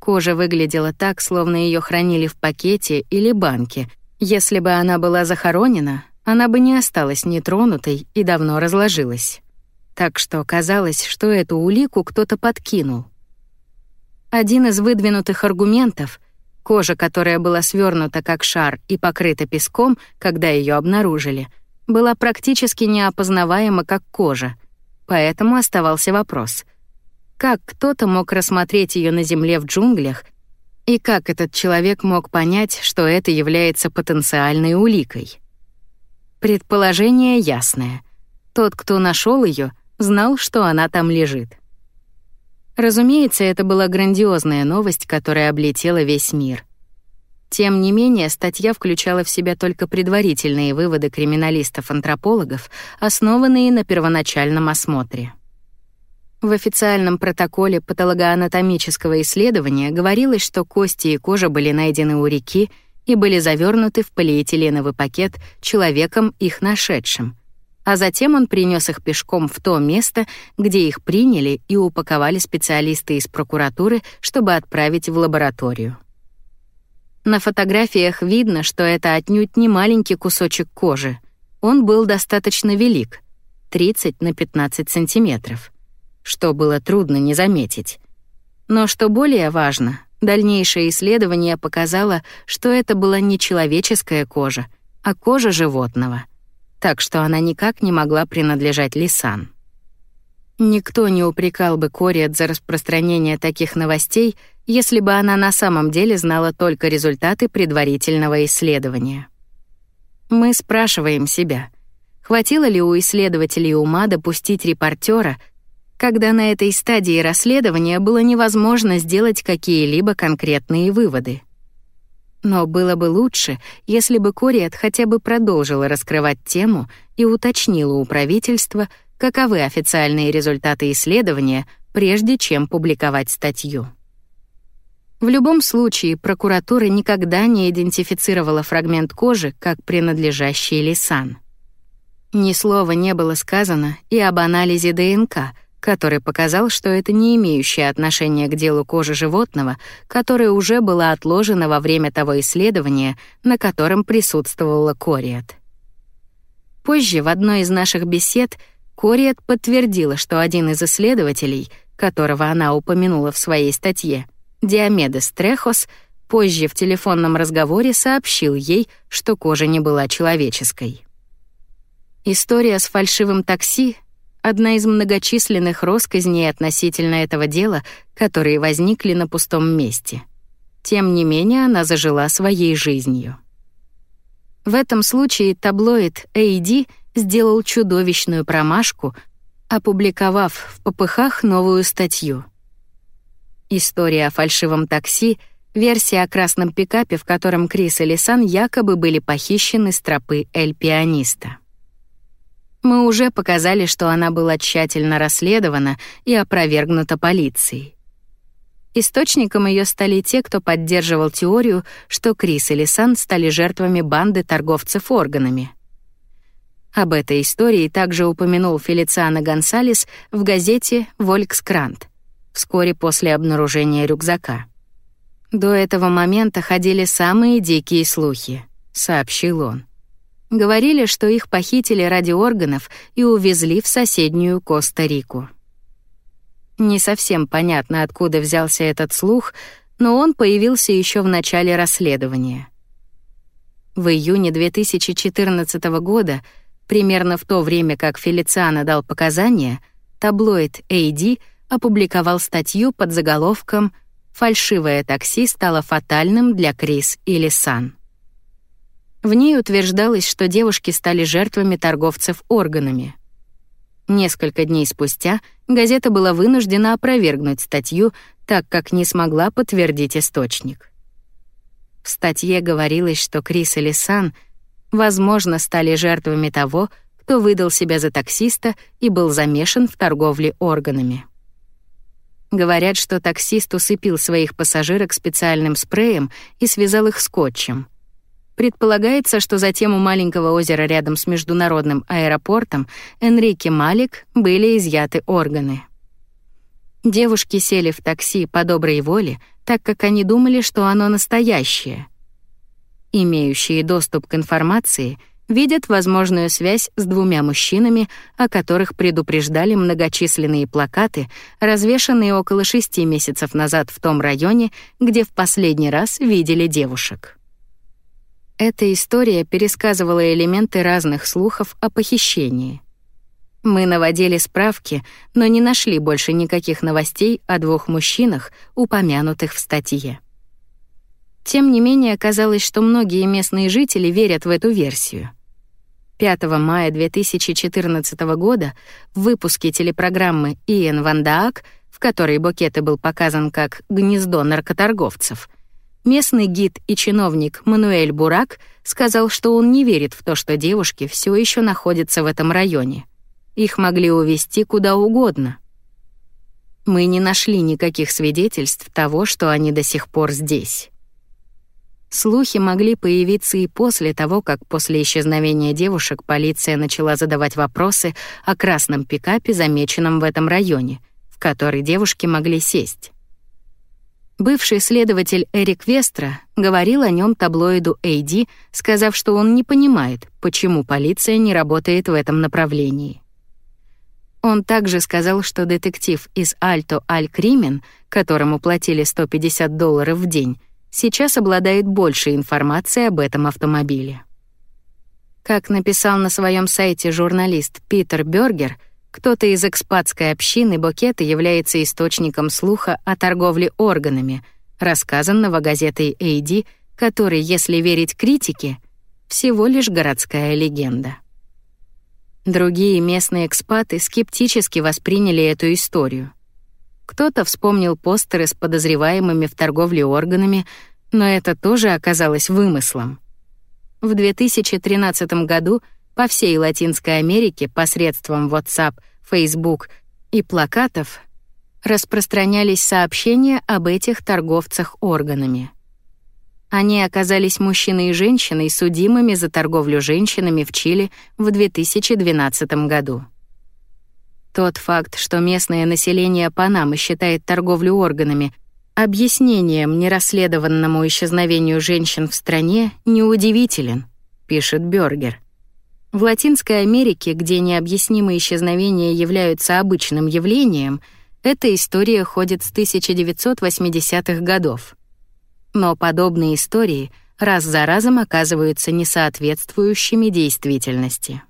Кожа выглядела так, словно ее хранили в пакете или банке. Если бы она была захоронена, она бы не осталась нетронутой и давно разложилась так что казалось, что эту улику кто-то подкинул. Один из выдвинутых аргументов — кожа, которая была свернута как шар и покрыта песком, когда ее обнаружили, была практически неопознаваема как кожа, поэтому оставался вопрос — как кто-то мог рассмотреть ее на земле в джунглях и как этот человек мог понять, что это является потенциальной уликой? Предположение ясное. Тот, кто нашел ее, знал, что она там лежит. Разумеется, это была грандиозная новость, которая облетела весь мир. Тем не менее, статья включала в себя только предварительные выводы криминалистов-антропологов, основанные на первоначальном осмотре. В официальном протоколе патологоанатомического исследования говорилось, что кости и кожа были найдены у реки и были завернуты в полиэтиленовый пакет человеком, их нашедшим — а затем он принес их пешком в то место, где их приняли и упаковали специалисты из прокуратуры, чтобы отправить в лабораторию. На фотографиях видно, что это отнюдь не маленький кусочек кожи. Он был достаточно велик — 30 на 15 сантиметров, что было трудно не заметить. Но что более важно, дальнейшее исследование показало, что это была не человеческая кожа, а кожа животного — так что она никак не могла принадлежать Лисан. Никто не упрекал бы Кориет за распространение таких новостей, если бы она на самом деле знала только результаты предварительного исследования. Мы спрашиваем себя, хватило ли у исследователей ума допустить репортера, когда на этой стадии расследования было невозможно сделать какие-либо конкретные выводы. Но было бы лучше, если бы Кориет хотя бы продолжила раскрывать тему и уточнила у правительства, каковы официальные результаты исследования, прежде чем публиковать статью. В любом случае, прокуратура никогда не идентифицировала фрагмент кожи как принадлежащий Лисан. Ни слова не было сказано и об анализе ДНК — который показал, что это не имеющее отношения к делу кожи животного, которое уже было отложено во время того исследования, на котором присутствовала Кориет. Позже в одной из наших бесед Кориет подтвердила, что один из исследователей, которого она упомянула в своей статье, Диомедес Трехос, позже в телефонном разговоре сообщил ей, что кожа не была человеческой. История с фальшивым такси одна из многочисленных россказней относительно этого дела, которые возникли на пустом месте. Тем не менее, она зажила своей жизнью. В этом случае таблоид AD сделал чудовищную промашку, опубликовав в попыхах новую статью. История о фальшивом такси — версия о красном пикапе, в котором Крис и Лисан якобы были похищены с тропы Эль-Пианиста. Мы уже показали, что она была тщательно расследована и опровергнута полицией. Источником ее стали те, кто поддерживал теорию, что Крис и Лисан стали жертвами банды торговцев органами. Об этой истории также упомянул Фелициано Гонсалес в газете «Волькскрант» вскоре после обнаружения рюкзака. «До этого момента ходили самые дикие слухи», — сообщил он. Говорили, что их похитили ради органов и увезли в соседнюю Коста-Рику. Не совсем понятно, откуда взялся этот слух, но он появился еще в начале расследования. В июне 2014 года, примерно в то время, как Фелициано дал показания, таблоид AD опубликовал статью под заголовком «Фальшивое такси стало фатальным для Крис или Сан». В ней утверждалось, что девушки стали жертвами торговцев органами — Несколько дней спустя газета была вынуждена опровергнуть статью, так как не смогла подтвердить источник. В статье говорилось, что Крис и Лисан, возможно, стали жертвами того, кто выдал себя за таксиста и был замешан в торговле органами. Говорят, что таксист усыпил своих пассажирок специальным спреем и связал их скотчем — Предполагается, что затем у маленького озера рядом с международным аэропортом Энрике Малик были изъяты органы. Девушки сели в такси по доброй воле, так как они думали, что оно настоящее. Имеющие доступ к информации видят возможную связь с двумя мужчинами, о которых предупреждали многочисленные плакаты, развешанные около шести месяцев назад в том районе, где в последний раз видели девушек. Эта история пересказывала элементы разных слухов о похищении. Мы наводили справки, но не нашли больше никаких новостей о двух мужчинах, упомянутых в статье. Тем не менее, оказалось, что многие местные жители верят в эту версию. 5 мая 2014 года в выпуске телепрограммы «Иэн Вандаак», в которой Букеты был показан как «гнездо наркоторговцев», Местный гид и чиновник Мануэль Бурак сказал, что он не верит в то, что девушки все еще находятся в этом районе. Их могли увезти куда угодно. Мы не нашли никаких свидетельств того, что они до сих пор здесь. Слухи могли появиться и после того, как после исчезновения девушек полиция начала задавать вопросы о красном пикапе, замеченном в этом районе, в который девушки могли сесть. Бывший следователь Эрик Вестра говорил о нем таблоиду AD, сказав, что он не понимает, почему полиция не работает в этом направлении. Он также сказал, что детектив из Альто Аль Кримен, которому платили 150 долларов в день, сейчас обладает большей информацией об этом автомобиле. Как написал на своем сайте журналист Питер Бергер, кто-то из экспатской общины Бокета является источником слуха о торговле органами, рассказанного газетой AD, который, если верить критике, всего лишь городская легенда. Другие местные экспаты скептически восприняли эту историю. Кто-то вспомнил постеры с подозреваемыми в торговле органами, но это тоже оказалось вымыслом. В 2013 году — по всей Латинской Америке посредством WhatsApp, Facebook и плакатов распространялись сообщения об этих торговцах органами. Они оказались мужчиной и женщиной, судимыми за торговлю женщинами в Чили в 2012 году. Тот факт, что местное население Панамы считает торговлю органами объяснением нерасследованному исчезновению женщин в стране, неудивителен, пишет Бёргер. В Латинской Америке, где необъяснимые исчезновения являются обычным явлением, эта история ходит с 1980-х годов. Но подобные истории раз за разом оказываются несоответствующими действительности.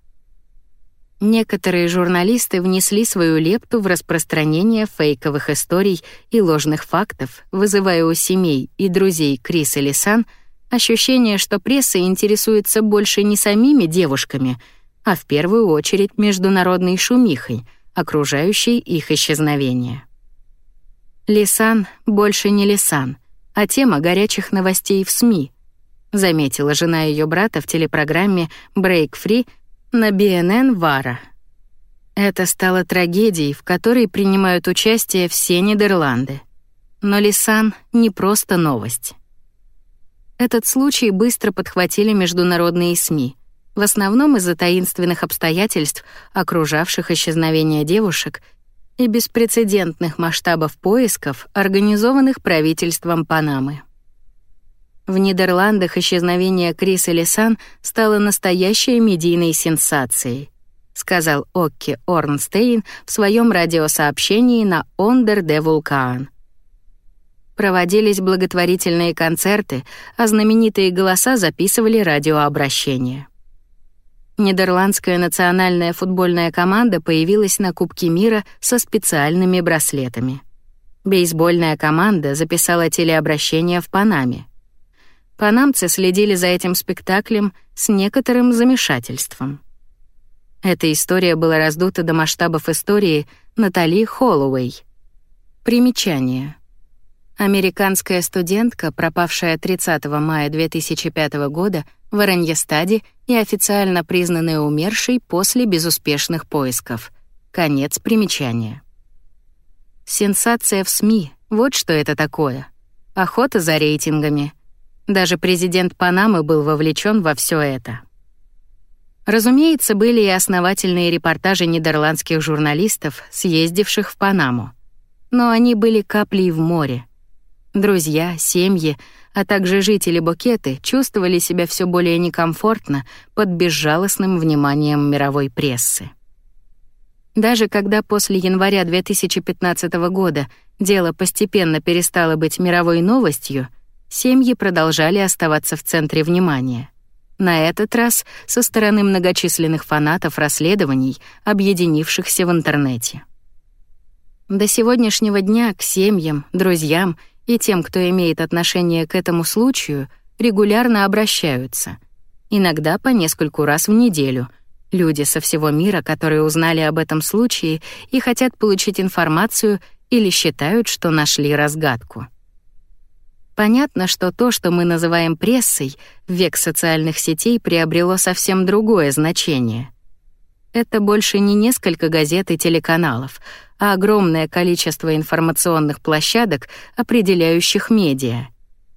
Некоторые журналисты внесли свою лепту в распространение фейковых историй и ложных фактов, вызывая у семей и друзей Крис и Лисан — Ощущение, что пресса интересуется больше не самими девушками, а в первую очередь международной шумихой, окружающей их исчезновение. Лисан больше не Лисан, а тема горячих новостей в СМИ, заметила жена ее брата в телепрограмме Break Free на BNN Вара. Это стало трагедией, в которой принимают участие все Нидерланды. Но Лисан — не просто новость. Этот случай быстро подхватили международные СМИ, в основном из-за таинственных обстоятельств, окружавших исчезновение девушек, и беспрецедентных масштабов поисков, организованных правительством Панамы. В Нидерландах исчезновение Крис Лисан стало настоящей медийной сенсацией, сказал Окки Орнстейн в своем радиосообщении на Ондер де Вулкан. Проводились благотворительные концерты, а знаменитые голоса записывали радиообращения. Нидерландская национальная футбольная команда появилась на Кубке мира со специальными браслетами. Бейсбольная команда записала телеобращение в Панаме. Панамцы следили за этим спектаклем с некоторым замешательством. Эта история была раздута до масштабов истории Натали Холлоуэй. Примечание. Американская студентка, пропавшая 30 мая 2005 года в Ораньестаде и официально признанная умершей после безуспешных поисков. Конец примечания. Сенсация в СМИ — вот что это такое. Охота за рейтингами. Даже президент Панамы был вовлечен во все это. Разумеется, были и основательные репортажи нидерландских журналистов, съездивших в Панаму. Но они были каплей в море — Друзья, семьи, а также жители Букеты чувствовали себя все более некомфортно под безжалостным вниманием мировой прессы. Даже когда после января 2015 года дело постепенно перестало быть мировой новостью, семьи продолжали оставаться в центре внимания. На этот раз со стороны многочисленных фанатов расследований, объединившихся в интернете. До сегодняшнего дня к семьям, друзьям и тем, кто имеет отношение к этому случаю, регулярно обращаются. Иногда по нескольку раз в неделю. Люди со всего мира, которые узнали об этом случае и хотят получить информацию или считают, что нашли разгадку. Понятно, что то, что мы называем прессой, в век социальных сетей приобрело совсем другое значение. Это больше не несколько газет и телеканалов — а огромное количество информационных площадок, определяющих медиа.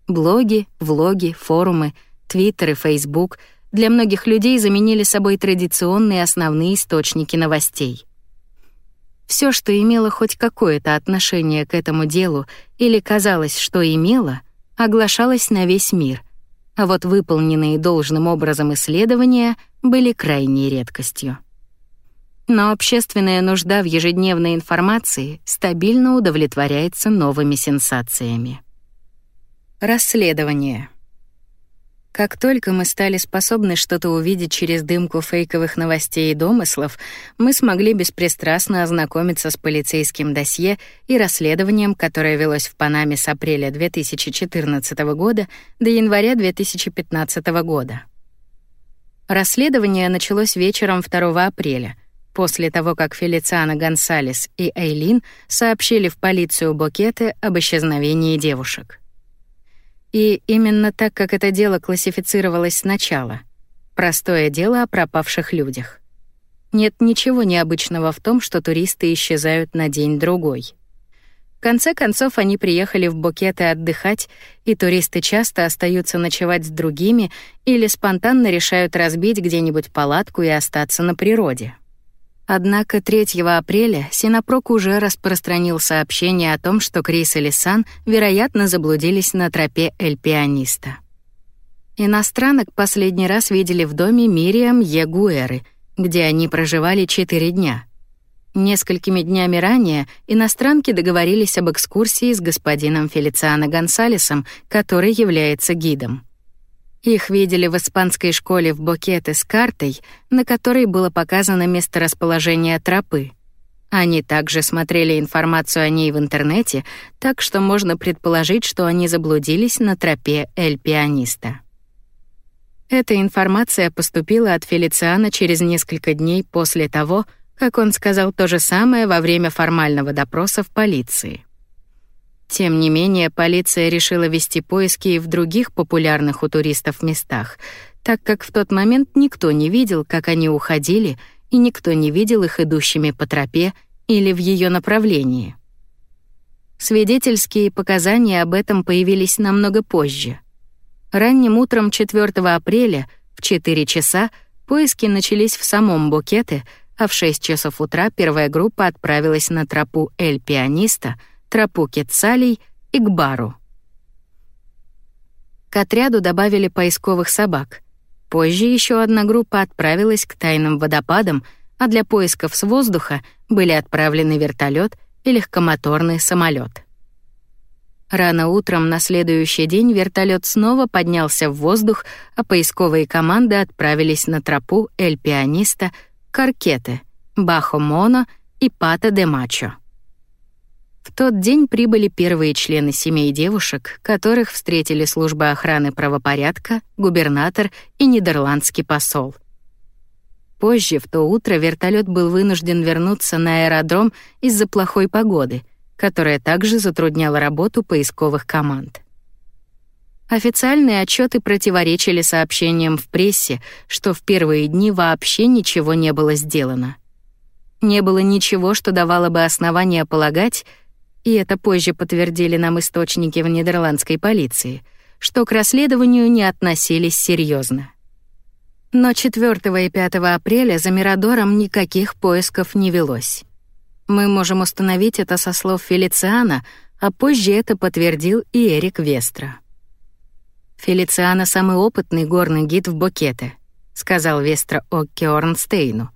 Блоги, влоги, форумы, твиттер и фейсбук для многих людей заменили собой традиционные основные источники новостей. Все, что имело хоть какое-то отношение к этому делу или казалось, что имело, оглашалось на весь мир, а вот выполненные должным образом исследования были крайней редкостью. Но общественная нужда в ежедневной информации стабильно удовлетворяется новыми сенсациями. Расследование. Как только мы стали способны что-то увидеть через дымку фейковых новостей и домыслов, мы смогли беспристрастно ознакомиться с полицейским досье и расследованием, которое велось в Панаме с апреля 2014 года до января 2015 года. Расследование началось вечером 2 апреля — после того, как Фелициана Гонсалес и Эйлин сообщили в полицию Бокеты об исчезновении девушек. И именно так, как это дело классифицировалось сначала. Простое дело о пропавших людях. Нет ничего необычного в том, что туристы исчезают на день-другой. В конце концов, они приехали в Букеты отдыхать, и туристы часто остаются ночевать с другими или спонтанно решают разбить где-нибудь палатку и остаться на природе. Однако 3 апреля Синопрок уже распространил сообщение о том, что Крис и Лисан, вероятно, заблудились на тропе Эль-Пианиста. Иностранок последний раз видели в доме Мириам Егуэры, где они проживали 4 дня. Несколькими днями ранее иностранки договорились об экскурсии с господином Фелициано Гонсалесом, который является гидом. Их видели в испанской школе в Бокете с картой, на которой было показано месторасположение тропы. Они также смотрели информацию о ней в интернете, так что можно предположить, что они заблудились на тропе Эль-Пианиста. Эта информация поступила от Фелициана через несколько дней после того, как он сказал то же самое во время формального допроса в полиции. Тем не менее, полиция решила вести поиски и в других популярных у туристов местах, так как в тот момент никто не видел, как они уходили, и никто не видел их идущими по тропе или в ее направлении. Свидетельские показания об этом появились намного позже. Ранним утром 4 апреля в 4 часа поиски начались в самом Букете, а в 6 часов утра первая группа отправилась на тропу Эль-Пианиста, тропу Кетцалей и к бару. К отряду добавили поисковых собак. Позже еще одна группа отправилась к тайным водопадам, а для поисков с воздуха были отправлены вертолет и легкомоторный самолет. Рано утром на следующий день вертолет снова поднялся в воздух, а поисковые команды отправились на тропу Эль-Пианиста, Каркете, Бахо-Моно и Пата де Мачо. Тот день прибыли первые члены семей девушек, которых встретили служба охраны правопорядка, губернатор и нидерландский посол. Позже, в то утро, вертолет был вынужден вернуться на аэродром из-за плохой погоды, которая также затрудняла работу поисковых команд. Официальные отчеты противоречили сообщениям в прессе, что в первые дни вообще ничего не было сделано. Не было ничего, что давало бы основания полагать, и это позже подтвердили нам источники в нидерландской полиции, что к расследованию не относились серьезно. Но 4 и 5 апреля за Мирадором никаких поисков не велось. Мы можем установить это со слов Фелициана, а позже это подтвердил и Эрик Вестра. «Фелициана — самый опытный горный гид в Бокете», — сказал Вестра Окке Орнстейну.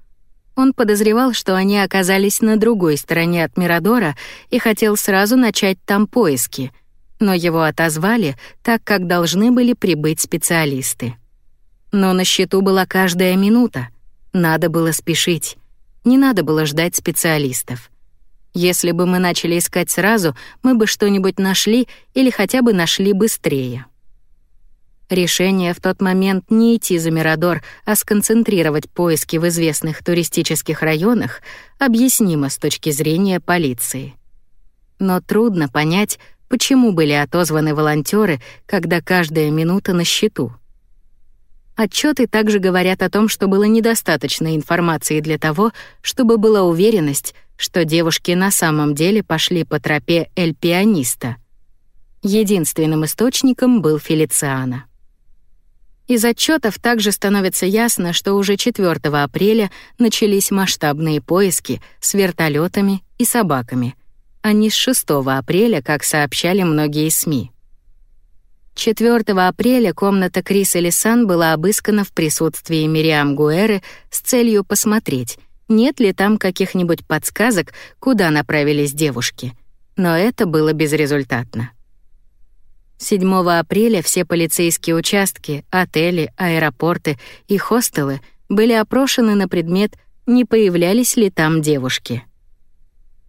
Он подозревал, что они оказались на другой стороне от Мирадора и хотел сразу начать там поиски, но его отозвали, так как должны были прибыть специалисты. Но на счету была каждая минута. Надо было спешить. Не надо было ждать специалистов. Если бы мы начали искать сразу, мы бы что-нибудь нашли или хотя бы нашли быстрее. Решение в тот момент не идти за Мирадор, а сконцентрировать поиски в известных туристических районах объяснимо с точки зрения полиции. Но трудно понять, почему были отозваны волонтеры, когда каждая минута на счету. Отчеты также говорят о том, что было недостаточно информации для того, чтобы была уверенность, что девушки на самом деле пошли по тропе Эль-Пианиста. Единственным источником был Фелициана. Из отчетов также становится ясно, что уже 4 апреля начались масштабные поиски с вертолетами и собаками, а не с 6 апреля, как сообщали многие СМИ. 4 апреля комната Криса Лисан была обыскана в присутствии Мириам Гуэры с целью посмотреть, нет ли там каких-нибудь подсказок, куда направились девушки. Но это было безрезультатно. 7 апреля все полицейские участки, отели, аэропорты и хостелы были опрошены на предмет, не появлялись ли там девушки.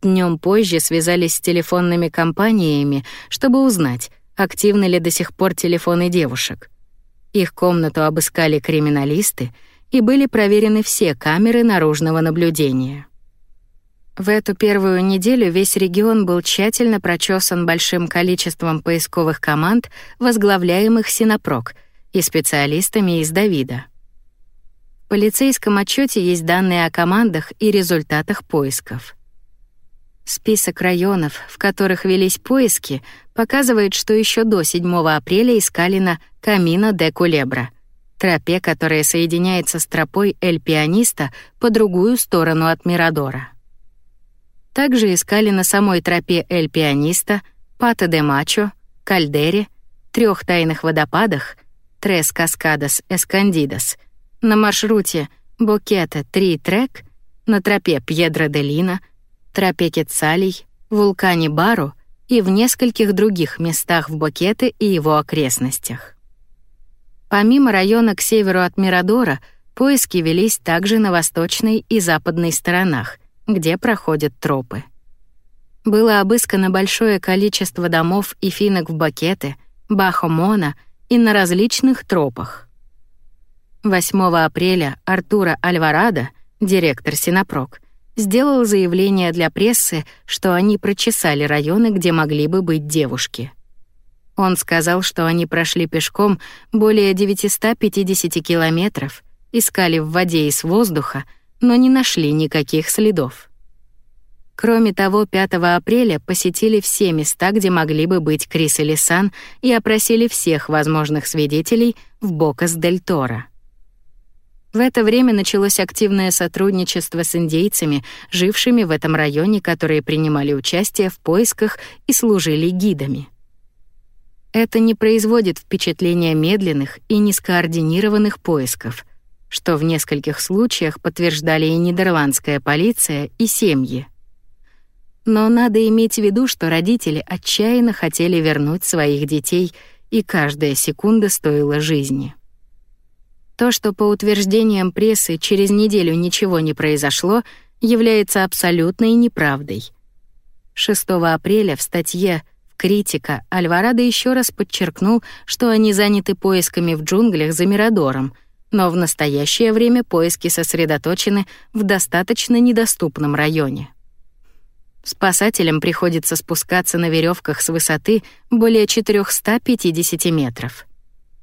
Днем позже связались с телефонными компаниями, чтобы узнать, активны ли до сих пор телефоны девушек. Их комнату обыскали криминалисты, и были проверены все камеры наружного наблюдения. В эту первую неделю весь регион был тщательно прочесан большим количеством поисковых команд, возглавляемых Синопрок и специалистами из Давида. В полицейском отчете есть данные о командах и результатах поисков. Список районов, в которых велись поиски, показывает, что еще до 7 апреля искали на Камино де Кулебра, тропе, которая соединяется с тропой Эль-Пианиста по другую сторону от Мирадора. Также искали на самой тропе Эль-Пианиста, Пата де Мачо, Кальдере, трех тайных водопадах, Трес Каскадас Эскандидас, на маршруте Бокета Три Трек, на тропе Пьедро де Лина, тропе Кетсалий, вулкане Бару и в нескольких других местах в Бокете и его окрестностях. Помимо района к северу от Мирадора, поиски велись также на восточной и западной сторонах, где проходят тропы. Было обыскано большое количество домов и финок в Бакеты, Бахомона и на различных тропах. 8 апреля Артура Альварадо, директор Синопрок, сделал заявление для прессы, что они прочесали районы, где могли бы быть девушки. Он сказал, что они прошли пешком более 950 километров, искали в воде и с воздуха, но не нашли никаких следов. Кроме того, 5 апреля посетили все места, где могли бы быть Крис и Лисан, и опросили всех возможных свидетелей в Бокас-дель-Торо. В это время началось активное сотрудничество с индейцами, жившими в этом районе, которые принимали участие в поисках и служили гидами. Это не производит впечатления медленных и нескоординированных поисков, что в нескольких случаях подтверждали и нидерландская полиция, и семьи. Но надо иметь в виду, что родители отчаянно хотели вернуть своих детей, и каждая секунда стоила жизни. То, что по утверждениям прессы через неделю ничего не произошло, является абсолютной неправдой. 6 апреля в статье в «Критика» Альварадо еще раз подчеркнул, что они заняты поисками в джунглях за Мирадором, но в настоящее время поиски сосредоточены в достаточно недоступном районе. Спасателям приходится спускаться на веревках с высоты более 450 метров.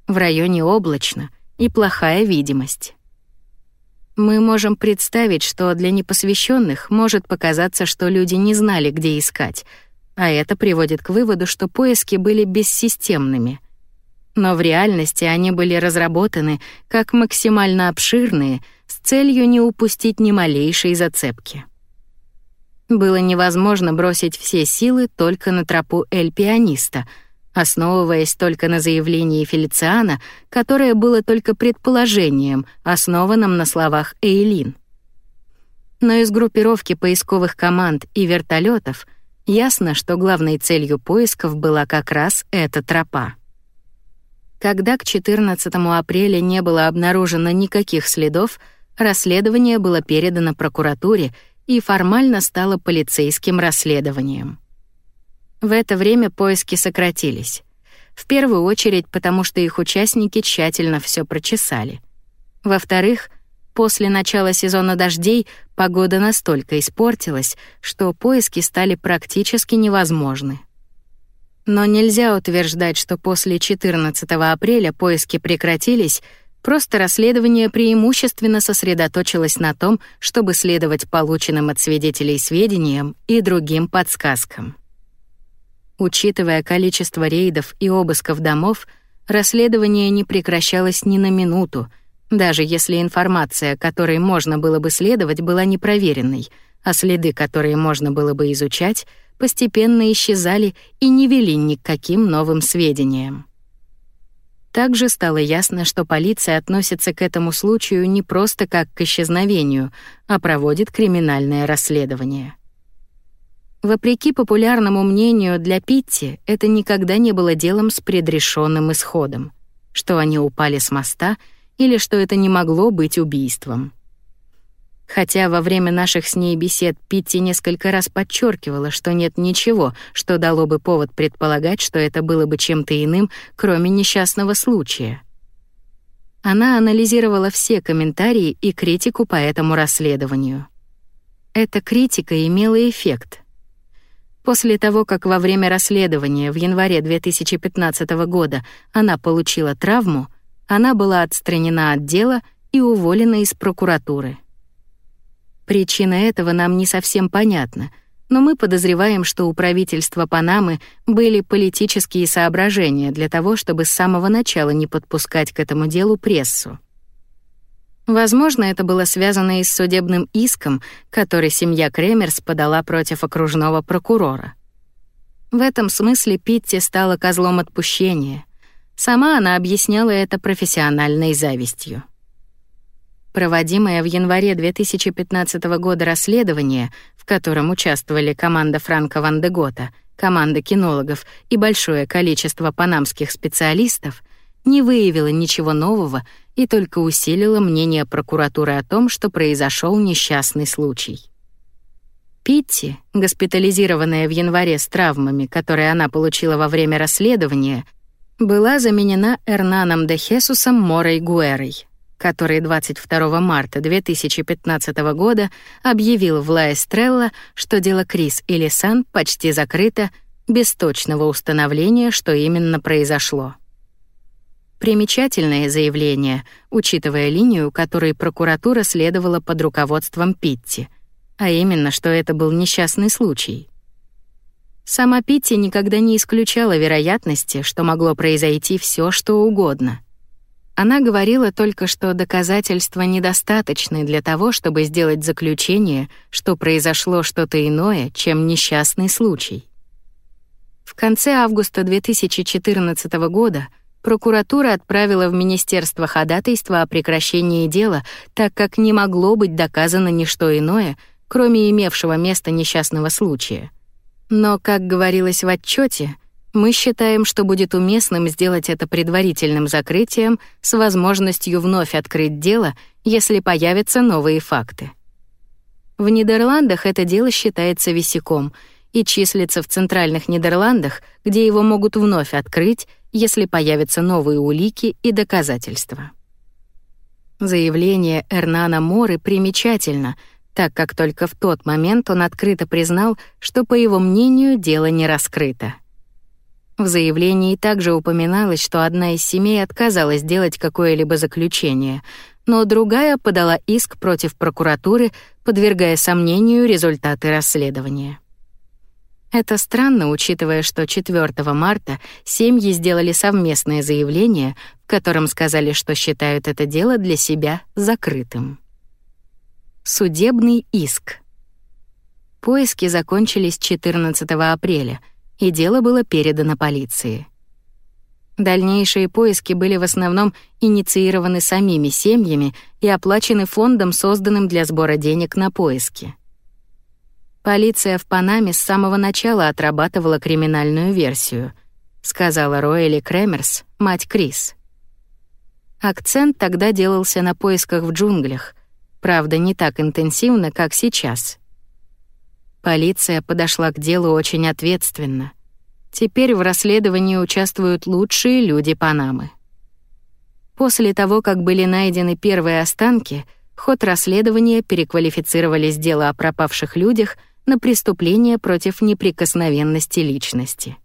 В районе облачно — и плохая видимость. Мы можем представить, что для непосвященных может показаться, что люди не знали, где искать, а это приводит к выводу, что поиски были бессистемными. Но в реальности они были разработаны как максимально обширные с целью не упустить ни малейшей зацепки. Было невозможно бросить все силы только на тропу Эль-Пианиста — основываясь только на заявлении Фелициана, которое было только предположением, основанным на словах Эйлин. Но из группировки поисковых команд и вертолетов ясно, что главной целью поисков была как раз эта тропа. Когда к 14 апреля не было обнаружено никаких следов, расследование было передано прокуратуре и формально стало полицейским расследованием. В это время поиски сократились. В первую очередь, потому что их участники тщательно все прочесали. Во-вторых, после начала сезона дождей погода настолько испортилась, что поиски стали практически невозможны. Но нельзя утверждать, что после 14 апреля поиски прекратились, просто расследование преимущественно сосредоточилось на том, чтобы следовать полученным от свидетелей сведениям и другим подсказкам. Учитывая количество рейдов и обысков домов, расследование не прекращалось ни на минуту, даже если информация, которой можно было бы следовать, была непроверенной, а следы, которые можно было бы изучать, постепенно исчезали и не вели ни к каким новым сведениям. Также стало ясно, что полиция относится к этому случаю не просто как к исчезновению, а проводит криминальное расследование. Вопреки популярному мнению для Питти, это никогда не было делом с предрешенным исходом, что они упали с моста или что это не могло быть убийством. Хотя во время наших с ней бесед Питти несколько раз подчеркивала, что нет ничего, что дало бы повод предполагать, что это было бы чем-то иным, кроме несчастного случая. Она анализировала все комментарии и критику по этому расследованию. Эта критика имела эффект. После того, как во время расследования в январе 2015 года она получила травму, она была отстранена от дела и уволена из прокуратуры. Причина этого нам не совсем понятна, но мы подозреваем, что у правительства Панамы были политические соображения для того, чтобы с самого начала не подпускать к этому делу прессу. Возможно, это было связано и с судебным иском, который семья Кремерс подала против окружного прокурора. В этом смысле Питти стала козлом отпущения. Сама она объясняла это профессиональной завистью. Проводимое в январе 2015 года расследование, в котором участвовали команда Франка Ван де Гота, команда кинологов и большое количество панамских специалистов, не выявило ничего нового и только усилило мнение прокуратуры о том, что произошел несчастный случай. Питти, госпитализированная в январе с травмами, которые она получила во время расследования, была заменена Эрнаном де Хесусом Морой Гуэрой, который 22 марта 2015 года объявил в Ла Эстрелла, что дело Крис и Лисан почти закрыто без точного установления, что именно произошло. Примечательное заявление, учитывая линию, которой прокуратура следовала под руководством Питти. а именно, что это был несчастный случай. Сама Питти никогда не исключала вероятности, что могло произойти все, что угодно. Она говорила только, что доказательства недостаточны для того, чтобы сделать заключение, что произошло что-то иное, чем несчастный случай. В конце августа 2014 года прокуратура отправила в министерство ходатайство о прекращении дела, так как не могло быть доказано ничто иное, кроме имевшего место несчастного случая. Но, как говорилось в отчете, мы считаем, что будет уместным сделать это предварительным закрытием с возможностью вновь открыть дело, если появятся новые факты. В Нидерландах это дело считается висяком — и числится в центральных Нидерландах, где его могут вновь открыть, если появятся новые улики и доказательства. Заявление Эрнана Моры примечательно, так как только в тот момент он открыто признал, что, по его мнению, дело не раскрыто. В заявлении также упоминалось, что одна из семей отказалась делать какое-либо заключение, но другая подала иск против прокуратуры, подвергая сомнению результаты расследования. Это странно, учитывая, что 4 марта семьи сделали совместное заявление, в котором сказали, что считают это дело для себя закрытым. Судебный иск. Поиски закончились 14 апреля, и дело было передано полиции. Дальнейшие поиски были в основном инициированы самими семьями и оплачены фондом, созданным для сбора денег на поиски. Полиция в Панаме с самого начала отрабатывала криминальную версию, сказала Роэли Кремерс, мать Крис. Акцент тогда делался на поисках в джунглях, правда, не так интенсивно, как сейчас. Полиция подошла к делу очень ответственно. Теперь в расследовании участвуют лучшие люди Панамы. После того, как были найдены первые останки, ход расследования переквалифицировали с дела о пропавших людях — на преступление против неприкосновенности личности.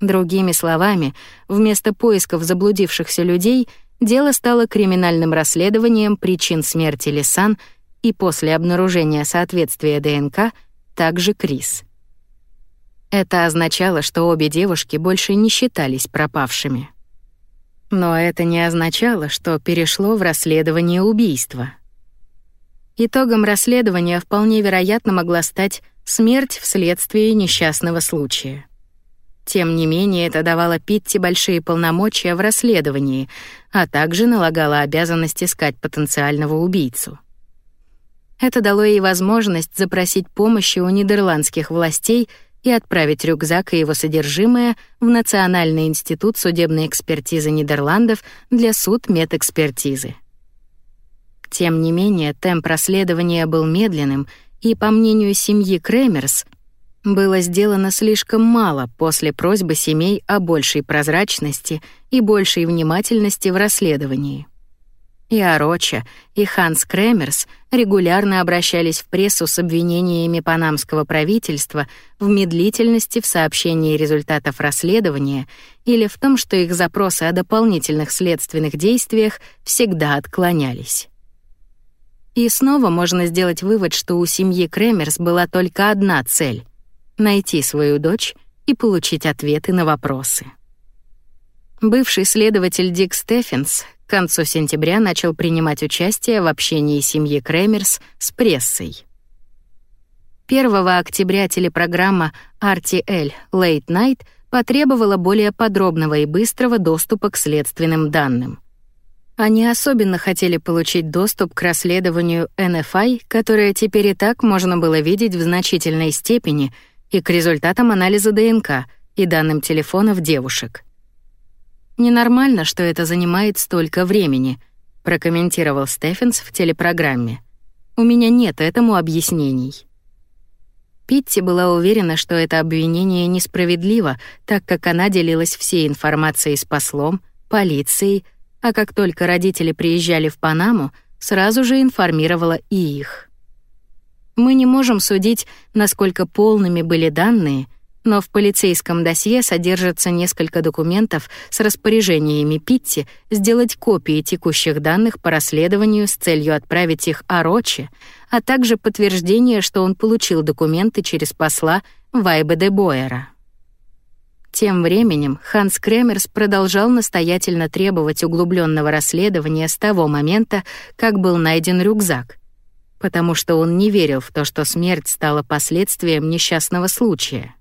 Другими словами, вместо поисков заблудившихся людей дело стало криминальным расследованием причин смерти Лисан и после обнаружения соответствия ДНК также Крис. Это означало, что обе девушки больше не считались пропавшими. Но это не означало, что перешло в расследование убийства. Итогом расследования вполне вероятно могла стать смерть вследствие несчастного случая. Тем не менее, это давало Питти большие полномочия в расследовании, а также налагало обязанность искать потенциального убийцу. Это дало ей возможность запросить помощи у нидерландских властей и отправить рюкзак и его содержимое в Национальный институт судебной экспертизы Нидерландов для суд медэкспертизы. Тем не менее, темп расследования был медленным, и, по мнению семьи Кремерс, было сделано слишком мало после просьбы семей о большей прозрачности и большей внимательности в расследовании. И Ароча, и Ханс Кремерс регулярно обращались в прессу с обвинениями панамского правительства в медлительности в сообщении результатов расследования или в том, что их запросы о дополнительных следственных действиях всегда отклонялись. И снова можно сделать вывод, что у семьи Кремерс была только одна цель — найти свою дочь и получить ответы на вопросы. Бывший следователь Дик Стефенс к концу сентября начал принимать участие в общении семьи Кремерс с прессой. 1 октября телепрограмма RTL Late Night потребовала более подробного и быстрого доступа к следственным данным — они особенно хотели получить доступ к расследованию NFI, которое теперь и так можно было видеть в значительной степени, и к результатам анализа ДНК и данным телефонов девушек. «Ненормально, что это занимает столько времени», — прокомментировал Стефенс в телепрограмме. «У меня нет этому объяснений». Питти была уверена, что это обвинение несправедливо, так как она делилась всей информацией с послом, полицией, а как только родители приезжали в Панаму, сразу же информировала и их. Мы не можем судить, насколько полными были данные, но в полицейском досье содержится несколько документов с распоряжениями Питти сделать копии текущих данных по расследованию с целью отправить их Орочи, а также подтверждение, что он получил документы через посла Вайбе де Бойера. Тем временем Ханс Кремерс продолжал настоятельно требовать углубленного расследования с того момента, как был найден рюкзак, потому что он не верил в то, что смерть стала последствием несчастного случая.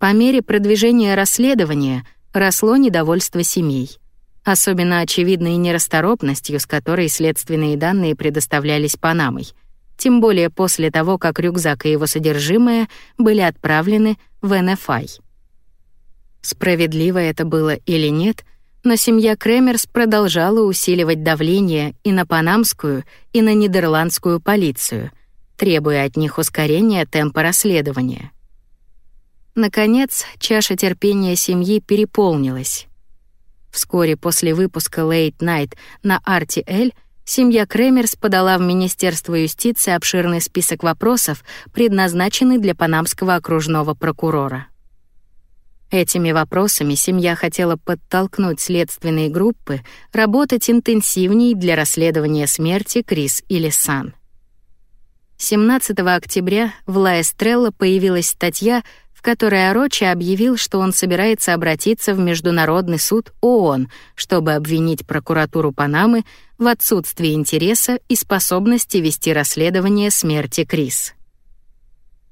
По мере продвижения расследования росло недовольство семей, особенно очевидной нерасторопностью, с которой следственные данные предоставлялись Панамой, тем более после того, как рюкзак и его содержимое были отправлены в НФИ. Справедливо это было или нет, но семья Кремерс продолжала усиливать давление и на панамскую, и на нидерландскую полицию, требуя от них ускорения темпа расследования. Наконец, чаша терпения семьи переполнилась. Вскоре после выпуска Late Night на RTL семья Кремерс подала в Министерство юстиции обширный список вопросов, предназначенный для панамского окружного прокурора. Этими вопросами семья хотела подтолкнуть следственные группы работать интенсивнее для расследования смерти Крис или Сан. 17 октября в Ла Эстрелла появилась статья, в которой Орочи объявил, что он собирается обратиться в Международный суд ООН, чтобы обвинить прокуратуру Панамы в отсутствии интереса и способности вести расследование смерти Крис.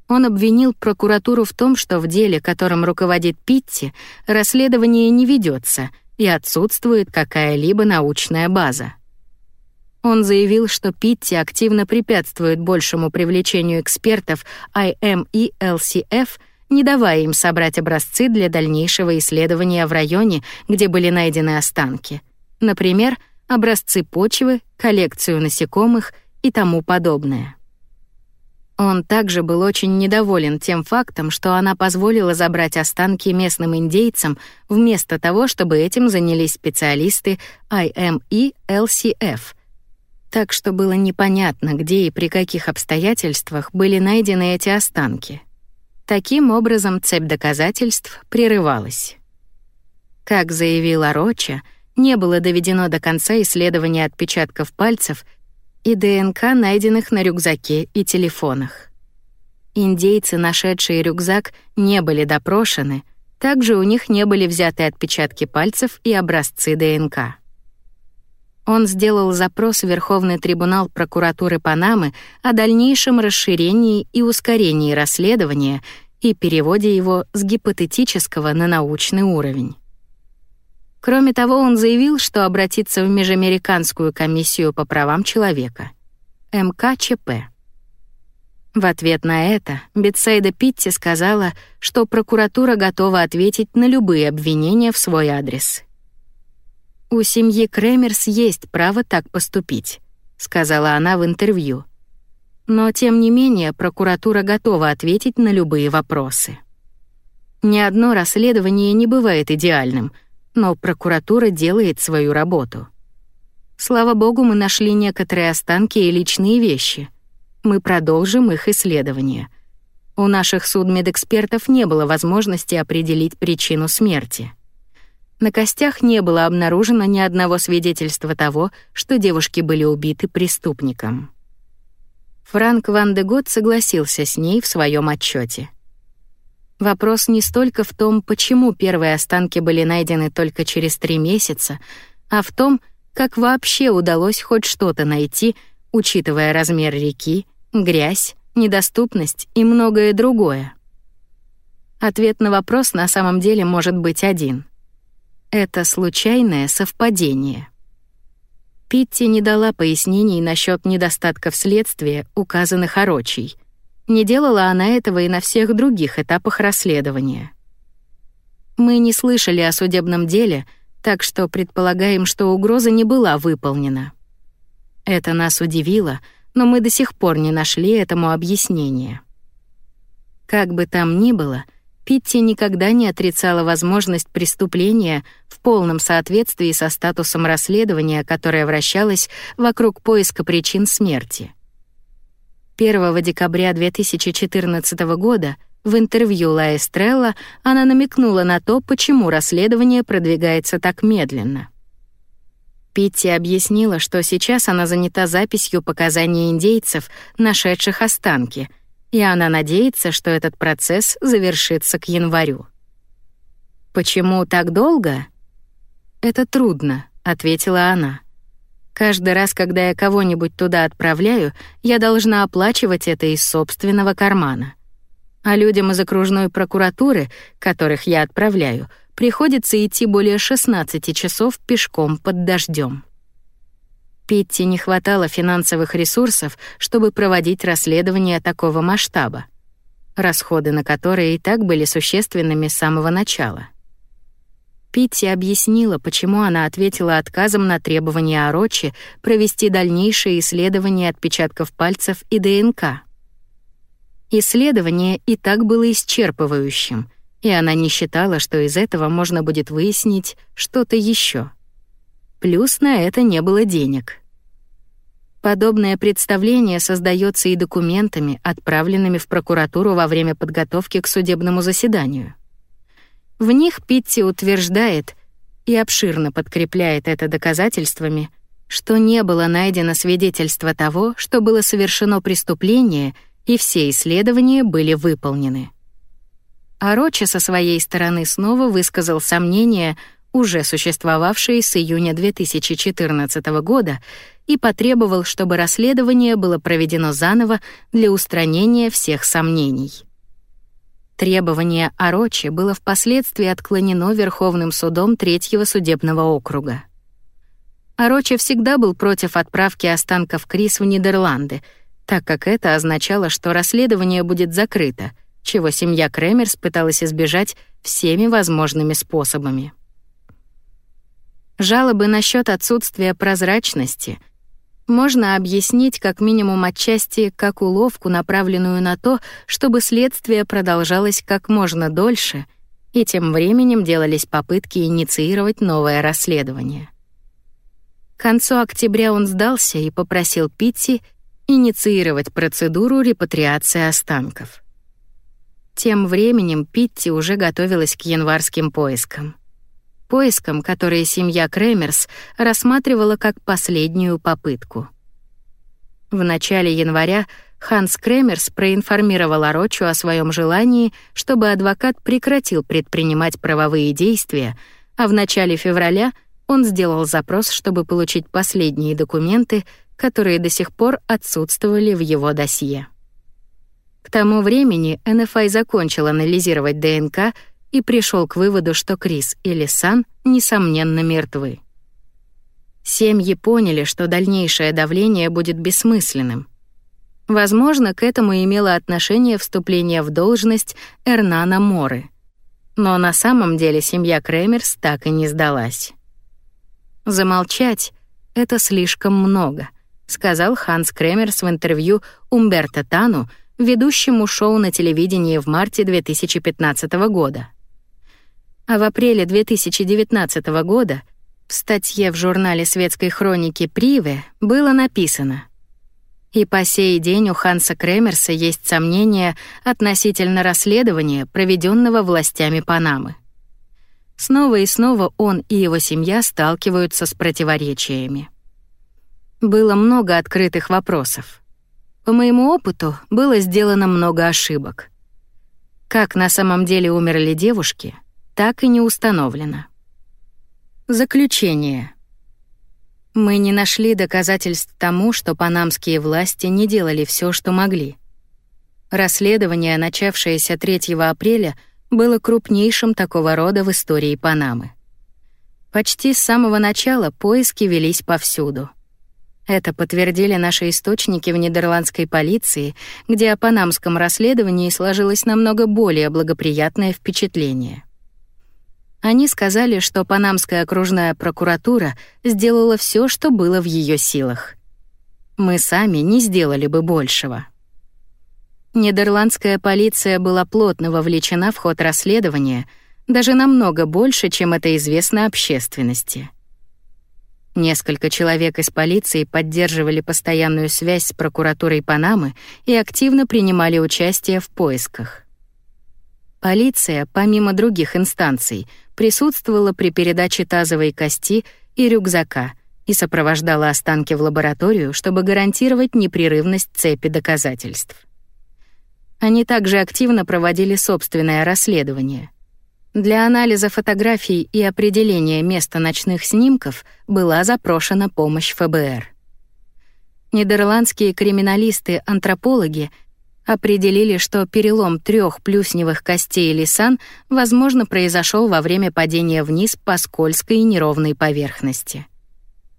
Он обвинил прокуратуру в том, что в деле, которым руководит Питти, расследование не ведется и отсутствует какая-либо научная база. Он заявил, что Питти активно препятствует большему привлечению экспертов IM и LCF, не давая им собрать образцы для дальнейшего исследования в районе, где были найдены останки. Например, образцы почвы, коллекцию насекомых и тому подобное. Он также был очень недоволен тем фактом, что она позволила забрать останки местным индейцам вместо того, чтобы этим занялись специалисты IME LCF. Так что было непонятно, где и при каких обстоятельствах были найдены эти останки. Таким образом, цепь доказательств прерывалась. Как заявила Роча, не было доведено до конца исследование отпечатков пальцев — и ДНК, найденных на рюкзаке и телефонах. Индейцы, нашедшие рюкзак, не были допрошены, также у них не были взяты отпечатки пальцев и образцы ДНК. Он сделал запрос в Верховный трибунал прокуратуры Панамы о дальнейшем расширении и ускорении расследования и переводе его с гипотетического на научный уровень. Кроме того, он заявил, что обратится в Межамериканскую комиссию по правам человека, МКЧП. В ответ на это Бетсайда Питти сказала, что прокуратура готова ответить на любые обвинения в свой адрес. «У семьи Кремерс есть право так поступить», — сказала она в интервью. Но, тем не менее, прокуратура готова ответить на любые вопросы. Ни одно расследование не бывает идеальным — но прокуратура делает свою работу. Слава богу, мы нашли некоторые останки и личные вещи. Мы продолжим их исследование. У наших судмедэкспертов не было возможности определить причину смерти. На костях не было обнаружено ни одного свидетельства того, что девушки были убиты преступником. Франк Ван де Гот согласился с ней в своем отчете. Вопрос не столько в том, почему первые останки были найдены только через три месяца, а в том, как вообще удалось хоть что-то найти, учитывая размер реки, грязь, недоступность и многое другое. Ответ на вопрос на самом деле может быть один. Это случайное совпадение. Питти не дала пояснений насчет недостатков следствия, указанных Орочей — не делала она этого и на всех других этапах расследования. Мы не слышали о судебном деле, так что предполагаем, что угроза не была выполнена. Это нас удивило, но мы до сих пор не нашли этому объяснения. Как бы там ни было, Питти никогда не отрицала возможность преступления в полном соответствии со статусом расследования, которое вращалось вокруг поиска причин смерти. 1 декабря 2014 года В интервью Ла Эстрелла она намекнула на то, почему расследование продвигается так медленно. Питти объяснила, что сейчас она занята записью показаний индейцев, нашедших останки, и она надеется, что этот процесс завершится к январю. «Почему так долго?» «Это трудно», — ответила она. «Каждый раз, когда я кого-нибудь туда отправляю, я должна оплачивать это из собственного кармана а людям из окружной прокуратуры, которых я отправляю, приходится идти более 16 часов пешком под дождем. Питти не хватало финансовых ресурсов, чтобы проводить расследование такого масштаба, расходы на которые и так были существенными с самого начала. Питти объяснила, почему она ответила отказом на требование Орочи провести дальнейшие исследования отпечатков пальцев и ДНК. Исследование и так было исчерпывающим, и она не считала, что из этого можно будет выяснить что-то еще. Плюс на это не было денег. Подобное представление создается и документами, отправленными в прокуратуру во время подготовки к судебному заседанию. В них Питти утверждает и обширно подкрепляет это доказательствами, что не было найдено свидетельства того, что было совершено преступление — и все исследования были выполнены. А Рочи со своей стороны снова высказал сомнения, уже существовавшие с июня 2014 года, и потребовал, чтобы расследование было проведено заново для устранения всех сомнений. Требование Орочи было впоследствии отклонено Верховным судом Третьего судебного округа. Орочи всегда был против отправки останков Крис в Нидерланды — так как это означало, что расследование будет закрыто, чего семья Кремерс пыталась избежать всеми возможными способами. Жалобы насчет отсутствия прозрачности можно объяснить как минимум отчасти как уловку, направленную на то, чтобы следствие продолжалось как можно дольше, и тем временем делались попытки инициировать новое расследование. К концу октября он сдался и попросил Питти инициировать процедуру репатриации останков. Тем временем Питти уже готовилась к январским поискам. Поискам, которые семья Кремерс рассматривала как последнюю попытку. В начале января Ханс Кремерс проинформировал Орочу о своем желании, чтобы адвокат прекратил предпринимать правовые действия, а в начале февраля он сделал запрос, чтобы получить последние документы, которые до сих пор отсутствовали в его досье. К тому времени НФА закончил анализировать ДНК и пришел к выводу, что Крис и Лисан несомненно мертвы. Семьи поняли, что дальнейшее давление будет бессмысленным. Возможно, к этому имело отношение вступление в должность Эрнана Моры. Но на самом деле семья Кремерс так и не сдалась. Замолчать — это слишком много — сказал Ханс Кремерс в интервью Умберто Тану, ведущему шоу на телевидении в марте 2015 года. А в апреле 2019 года в статье в журнале светской хроники «Приве» было написано «И по сей день у Ханса Кремерса есть сомнения относительно расследования, проведенного властями Панамы». Снова и снова он и его семья сталкиваются с противоречиями. Было много открытых вопросов. По моему опыту было сделано много ошибок. Как на самом деле умерли девушки, так и не установлено. Заключение. Мы не нашли доказательств тому, что панамские власти не делали все, что могли. Расследование, начавшееся 3 апреля, было крупнейшим такого рода в истории Панамы. Почти с самого начала поиски велись повсюду — это подтвердили наши источники в нидерландской полиции, где о панамском расследовании сложилось намного более благоприятное впечатление. Они сказали, что Панамская окружная прокуратура сделала все, что было в ее силах. Мы сами не сделали бы большего. Нидерландская полиция была плотно вовлечена в ход расследования, даже намного больше, чем это известно общественности. Несколько человек из полиции поддерживали постоянную связь с прокуратурой Панамы и активно принимали участие в поисках. Полиция, помимо других инстанций, присутствовала при передаче тазовой кости и рюкзака и сопровождала останки в лабораторию, чтобы гарантировать непрерывность цепи доказательств. Они также активно проводили собственное расследование. Для анализа фотографий и определения места ночных снимков была запрошена помощь ФБР. Нидерландские криминалисты-антропологи определили, что перелом трех плюсневых костей лисан, возможно, произошел во время падения вниз по скользкой и неровной поверхности.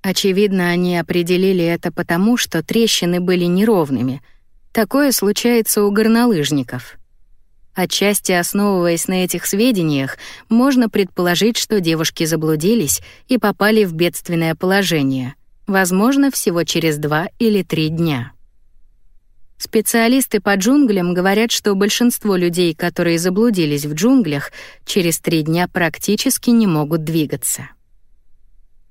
Очевидно, они определили это потому, что трещины были неровными. Такое случается у горнолыжников. Отчасти основываясь на этих сведениях, можно предположить, что девушки заблудились и попали в бедственное положение, возможно, всего через два или три дня. Специалисты по джунглям говорят, что большинство людей, которые заблудились в джунглях, через три дня практически не могут двигаться.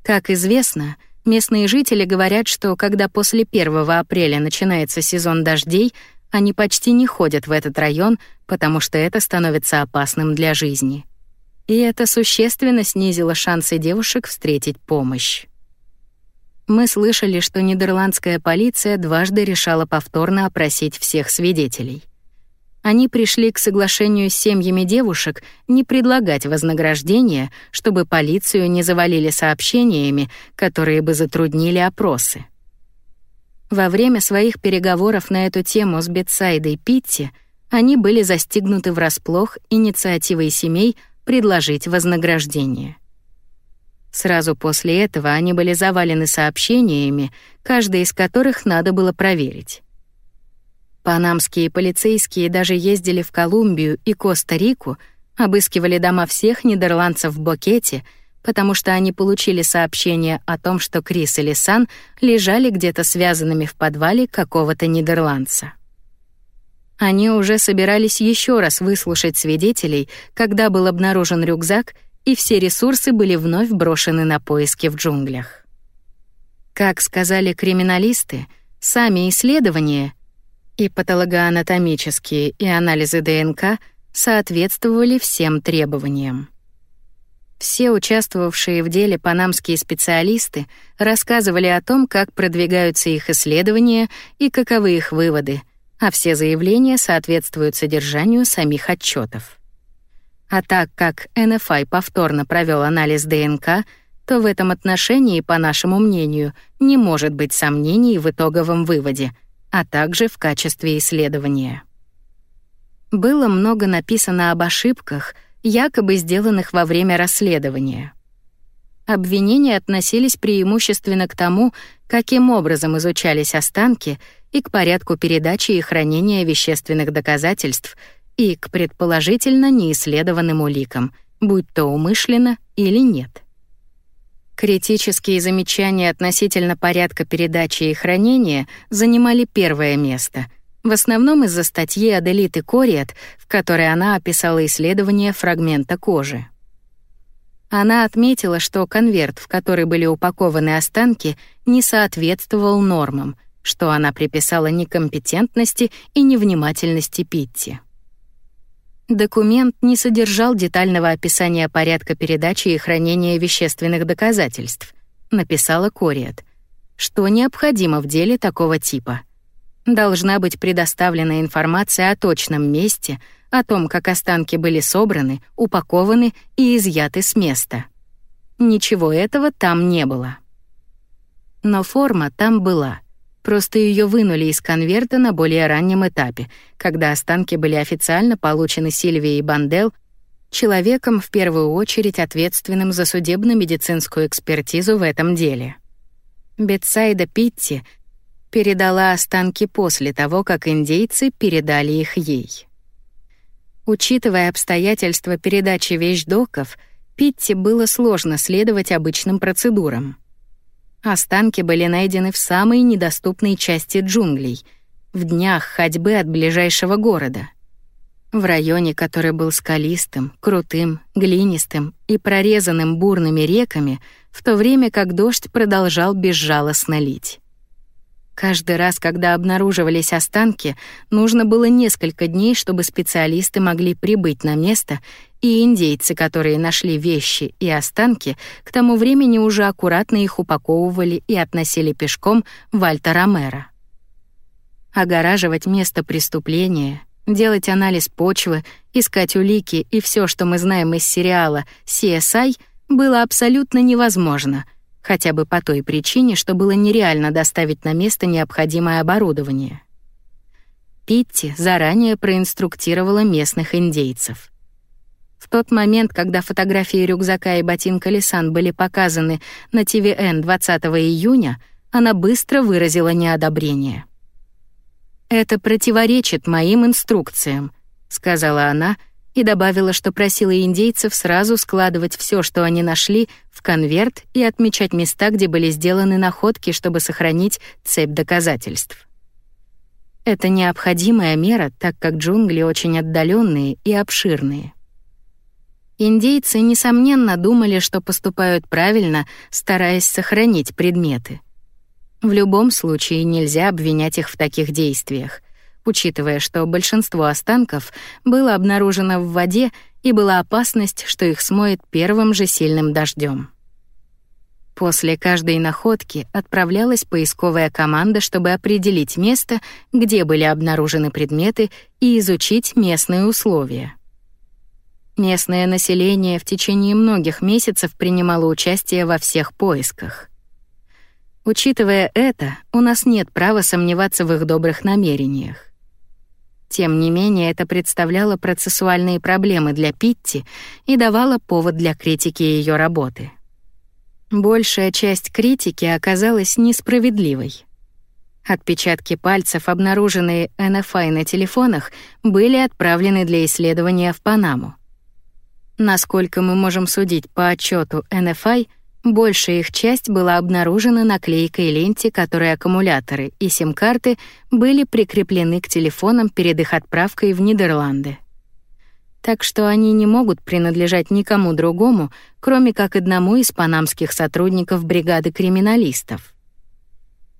Как известно, местные жители говорят, что когда после 1 апреля начинается сезон дождей, они почти не ходят в этот район, потому что это становится опасным для жизни. И это существенно снизило шансы девушек встретить помощь. Мы слышали, что нидерландская полиция дважды решала повторно опросить всех свидетелей. Они пришли к соглашению с семьями девушек не предлагать вознаграждения, чтобы полицию не завалили сообщениями, которые бы затруднили опросы. Во время своих переговоров на эту тему с Бетсайдой Питти они были застигнуты врасплох инициативой семей предложить вознаграждение. Сразу после этого они были завалены сообщениями, каждый из которых надо было проверить. Панамские полицейские даже ездили в Колумбию и Коста-Рику, обыскивали дома всех нидерландцев в Бокете, потому что они получили сообщение о том, что Крис и Лисан лежали где-то связанными в подвале какого-то нидерландца. Они уже собирались еще раз выслушать свидетелей, когда был обнаружен рюкзак — и все ресурсы были вновь брошены на поиски в джунглях. Как сказали криминалисты, сами исследования и патологоанатомические, и анализы ДНК соответствовали всем требованиям. Все участвовавшие в деле панамские специалисты рассказывали о том, как продвигаются их исследования и каковы их выводы, а все заявления соответствуют содержанию самих отчетов. А так как NFI повторно провел анализ ДНК, то в этом отношении, по нашему мнению, не может быть сомнений в итоговом выводе, а также в качестве исследования. Было много написано об ошибках, якобы сделанных во время расследования. Обвинения относились преимущественно к тому, каким образом изучались останки и к порядку передачи и хранения вещественных доказательств — и к предположительно неисследованным уликам, будь то умышленно или нет. Критические замечания относительно порядка передачи и хранения занимали первое место, в основном из-за статьи Аделиты Кориет, в которой она описала исследование фрагмента кожи. Она отметила, что конверт, в который были упакованы останки, не соответствовал нормам, что она приписала некомпетентности и невнимательности Питти. Документ не содержал детального описания порядка передачи и хранения вещественных доказательств, написала Кориет. Что необходимо в деле такого типа? Должна быть предоставлена информация о точном месте, о том, как останки были собраны, упакованы и изъяты с места. Ничего этого там не было. Но форма там была — Просто ее вынули из конверта на более раннем этапе, когда останки были официально получены Сильвией Бандел, человеком в первую очередь ответственным за судебно-медицинскую экспертизу в этом деле. Бетсайда Питти передала останки после того, как индейцы передали их ей. Учитывая обстоятельства передачи вещдоков, Питти было сложно следовать обычным процедурам. Останки были найдены в самой недоступной части джунглей, в днях ходьбы от ближайшего города. В районе, который был скалистым, крутым, глинистым и прорезанным бурными реками, в то время как дождь продолжал безжалостно лить. Каждый раз, когда обнаруживались останки, нужно было несколько дней, чтобы специалисты могли прибыть на место, и индейцы, которые нашли вещи и останки, к тому времени уже аккуратно их упаковывали и относили пешком в Альта-Ромеро. Огораживать место преступления, делать анализ почвы, искать улики и все, что мы знаем из сериала CSI, было абсолютно невозможно — хотя бы по той причине, что было нереально доставить на место необходимое оборудование. Питти заранее проинструктировала местных индейцев. В тот момент, когда фотографии рюкзака и ботинка Лисан были показаны на ТВН 20 июня, она быстро выразила неодобрение. «Это противоречит моим инструкциям», — сказала она, и добавила, что просила индейцев сразу складывать все, что они нашли, в конверт и отмечать места, где были сделаны находки, чтобы сохранить цепь доказательств. Это необходимая мера, так как джунгли очень отдаленные и обширные. Индейцы, несомненно, думали, что поступают правильно, стараясь сохранить предметы. В любом случае нельзя обвинять их в таких действиях учитывая, что большинство останков было обнаружено в воде и была опасность, что их смоет первым же сильным дождем. После каждой находки отправлялась поисковая команда, чтобы определить место, где были обнаружены предметы, и изучить местные условия. Местное население в течение многих месяцев принимало участие во всех поисках. Учитывая это, у нас нет права сомневаться в их добрых намерениях. Тем не менее, это представляло процессуальные проблемы для Питти и давало повод для критики ее работы. Большая часть критики оказалась несправедливой. Отпечатки пальцев, обнаруженные NFI на телефонах, были отправлены для исследования в Панаму. Насколько мы можем судить по отчету NFI, Большая их часть была обнаружена на клейкой ленте, которой аккумуляторы и сим-карты были прикреплены к телефонам перед их отправкой в Нидерланды. Так что они не могут принадлежать никому другому, кроме как одному из панамских сотрудников бригады криминалистов.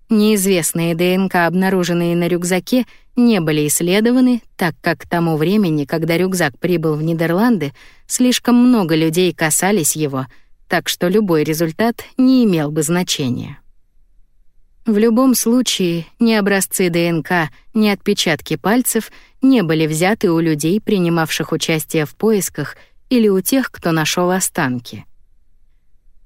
Неизвестные ДНК, обнаруженные на рюкзаке, не были исследованы, так как к тому времени, когда рюкзак прибыл в Нидерланды, слишком много людей касались его — так что любой результат не имел бы значения. В любом случае, ни образцы ДНК, ни отпечатки пальцев не были взяты у людей, принимавших участие в поисках, или у тех, кто нашел останки.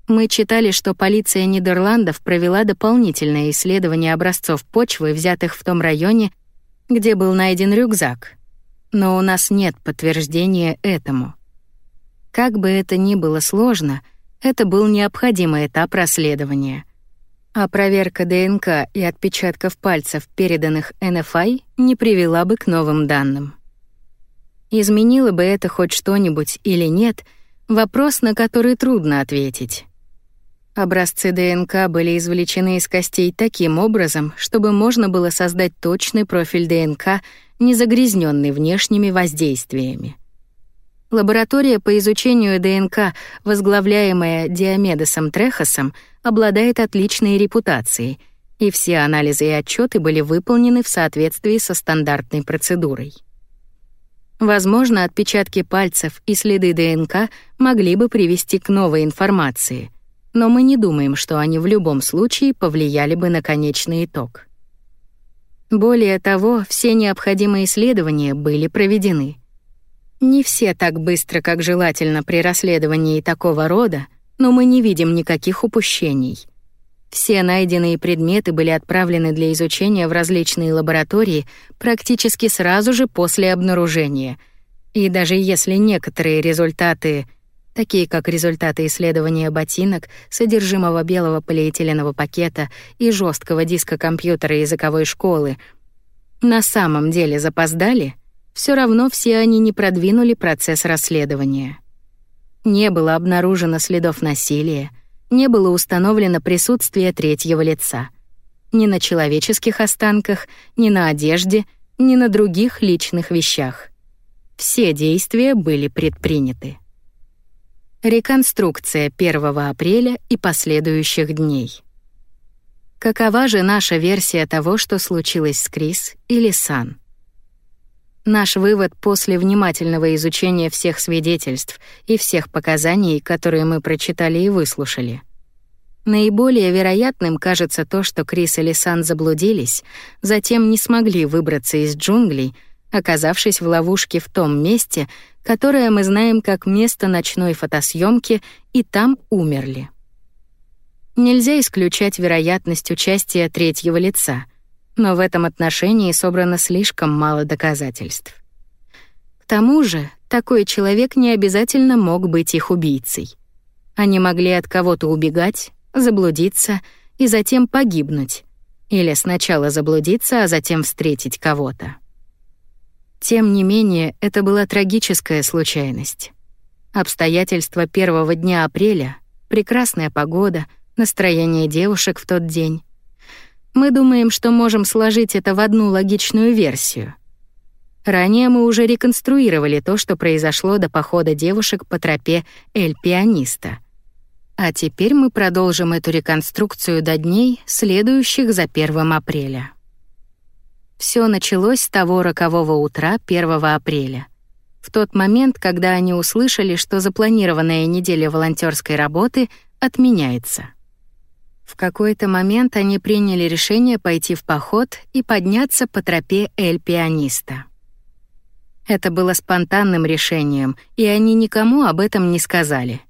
Мы читали, что полиция Нидерландов провела дополнительное исследование образцов почвы, взятых в том районе, где был найден рюкзак. Но у нас нет подтверждения этому. Как бы это ни было сложно, это был необходимый этап расследования. А проверка ДНК и отпечатков пальцев, переданных NFI, не привела бы к новым данным. Изменило бы это хоть что-нибудь или нет — вопрос, на который трудно ответить. Образцы ДНК были извлечены из костей таким образом, чтобы можно было создать точный профиль ДНК, не загрязненный внешними воздействиями. Лаборатория по изучению ДНК, возглавляемая Диомедесом Трехосом, обладает отличной репутацией, и все анализы и отчеты были выполнены в соответствии со стандартной процедурой. Возможно, отпечатки пальцев и следы ДНК могли бы привести к новой информации, но мы не думаем, что они в любом случае повлияли бы на конечный итог. Более того, все необходимые исследования были проведены — не все так быстро, как желательно при расследовании такого рода, но мы не видим никаких упущений. Все найденные предметы были отправлены для изучения в различные лаборатории практически сразу же после обнаружения. И даже если некоторые результаты, такие как результаты исследования ботинок, содержимого белого полиэтиленового пакета и жесткого диска компьютера языковой школы, на самом деле запоздали — все равно все они не продвинули процесс расследования. Не было обнаружено следов насилия, не было установлено присутствие третьего лица. Ни на человеческих останках, ни на одежде, ни на других личных вещах. Все действия были предприняты. Реконструкция 1 апреля и последующих дней. Какова же наша версия того, что случилось с Крис или Сан? Наш вывод после внимательного изучения всех свидетельств и всех показаний, которые мы прочитали и выслушали. Наиболее вероятным кажется то, что Крис и Лисан заблудились, затем не смогли выбраться из джунглей, оказавшись в ловушке в том месте, которое мы знаем как место ночной фотосъемки, и там умерли. Нельзя исключать вероятность участия третьего лица — но в этом отношении собрано слишком мало доказательств. К тому же, такой человек не обязательно мог быть их убийцей. Они могли от кого-то убегать, заблудиться и затем погибнуть, или сначала заблудиться, а затем встретить кого-то. Тем не менее, это была трагическая случайность. Обстоятельства первого дня апреля, прекрасная погода, настроение девушек в тот день, мы думаем, что можем сложить это в одну логичную версию. Ранее мы уже реконструировали то, что произошло до похода девушек по тропе Эль-Пианиста. А теперь мы продолжим эту реконструкцию до дней, следующих за 1 апреля. Все началось с того рокового утра 1 апреля. В тот момент, когда они услышали, что запланированная неделя волонтерской работы отменяется. В какой-то момент они приняли решение пойти в поход и подняться по тропе Эль-Пианиста. Это было спонтанным решением, и они никому об этом не сказали.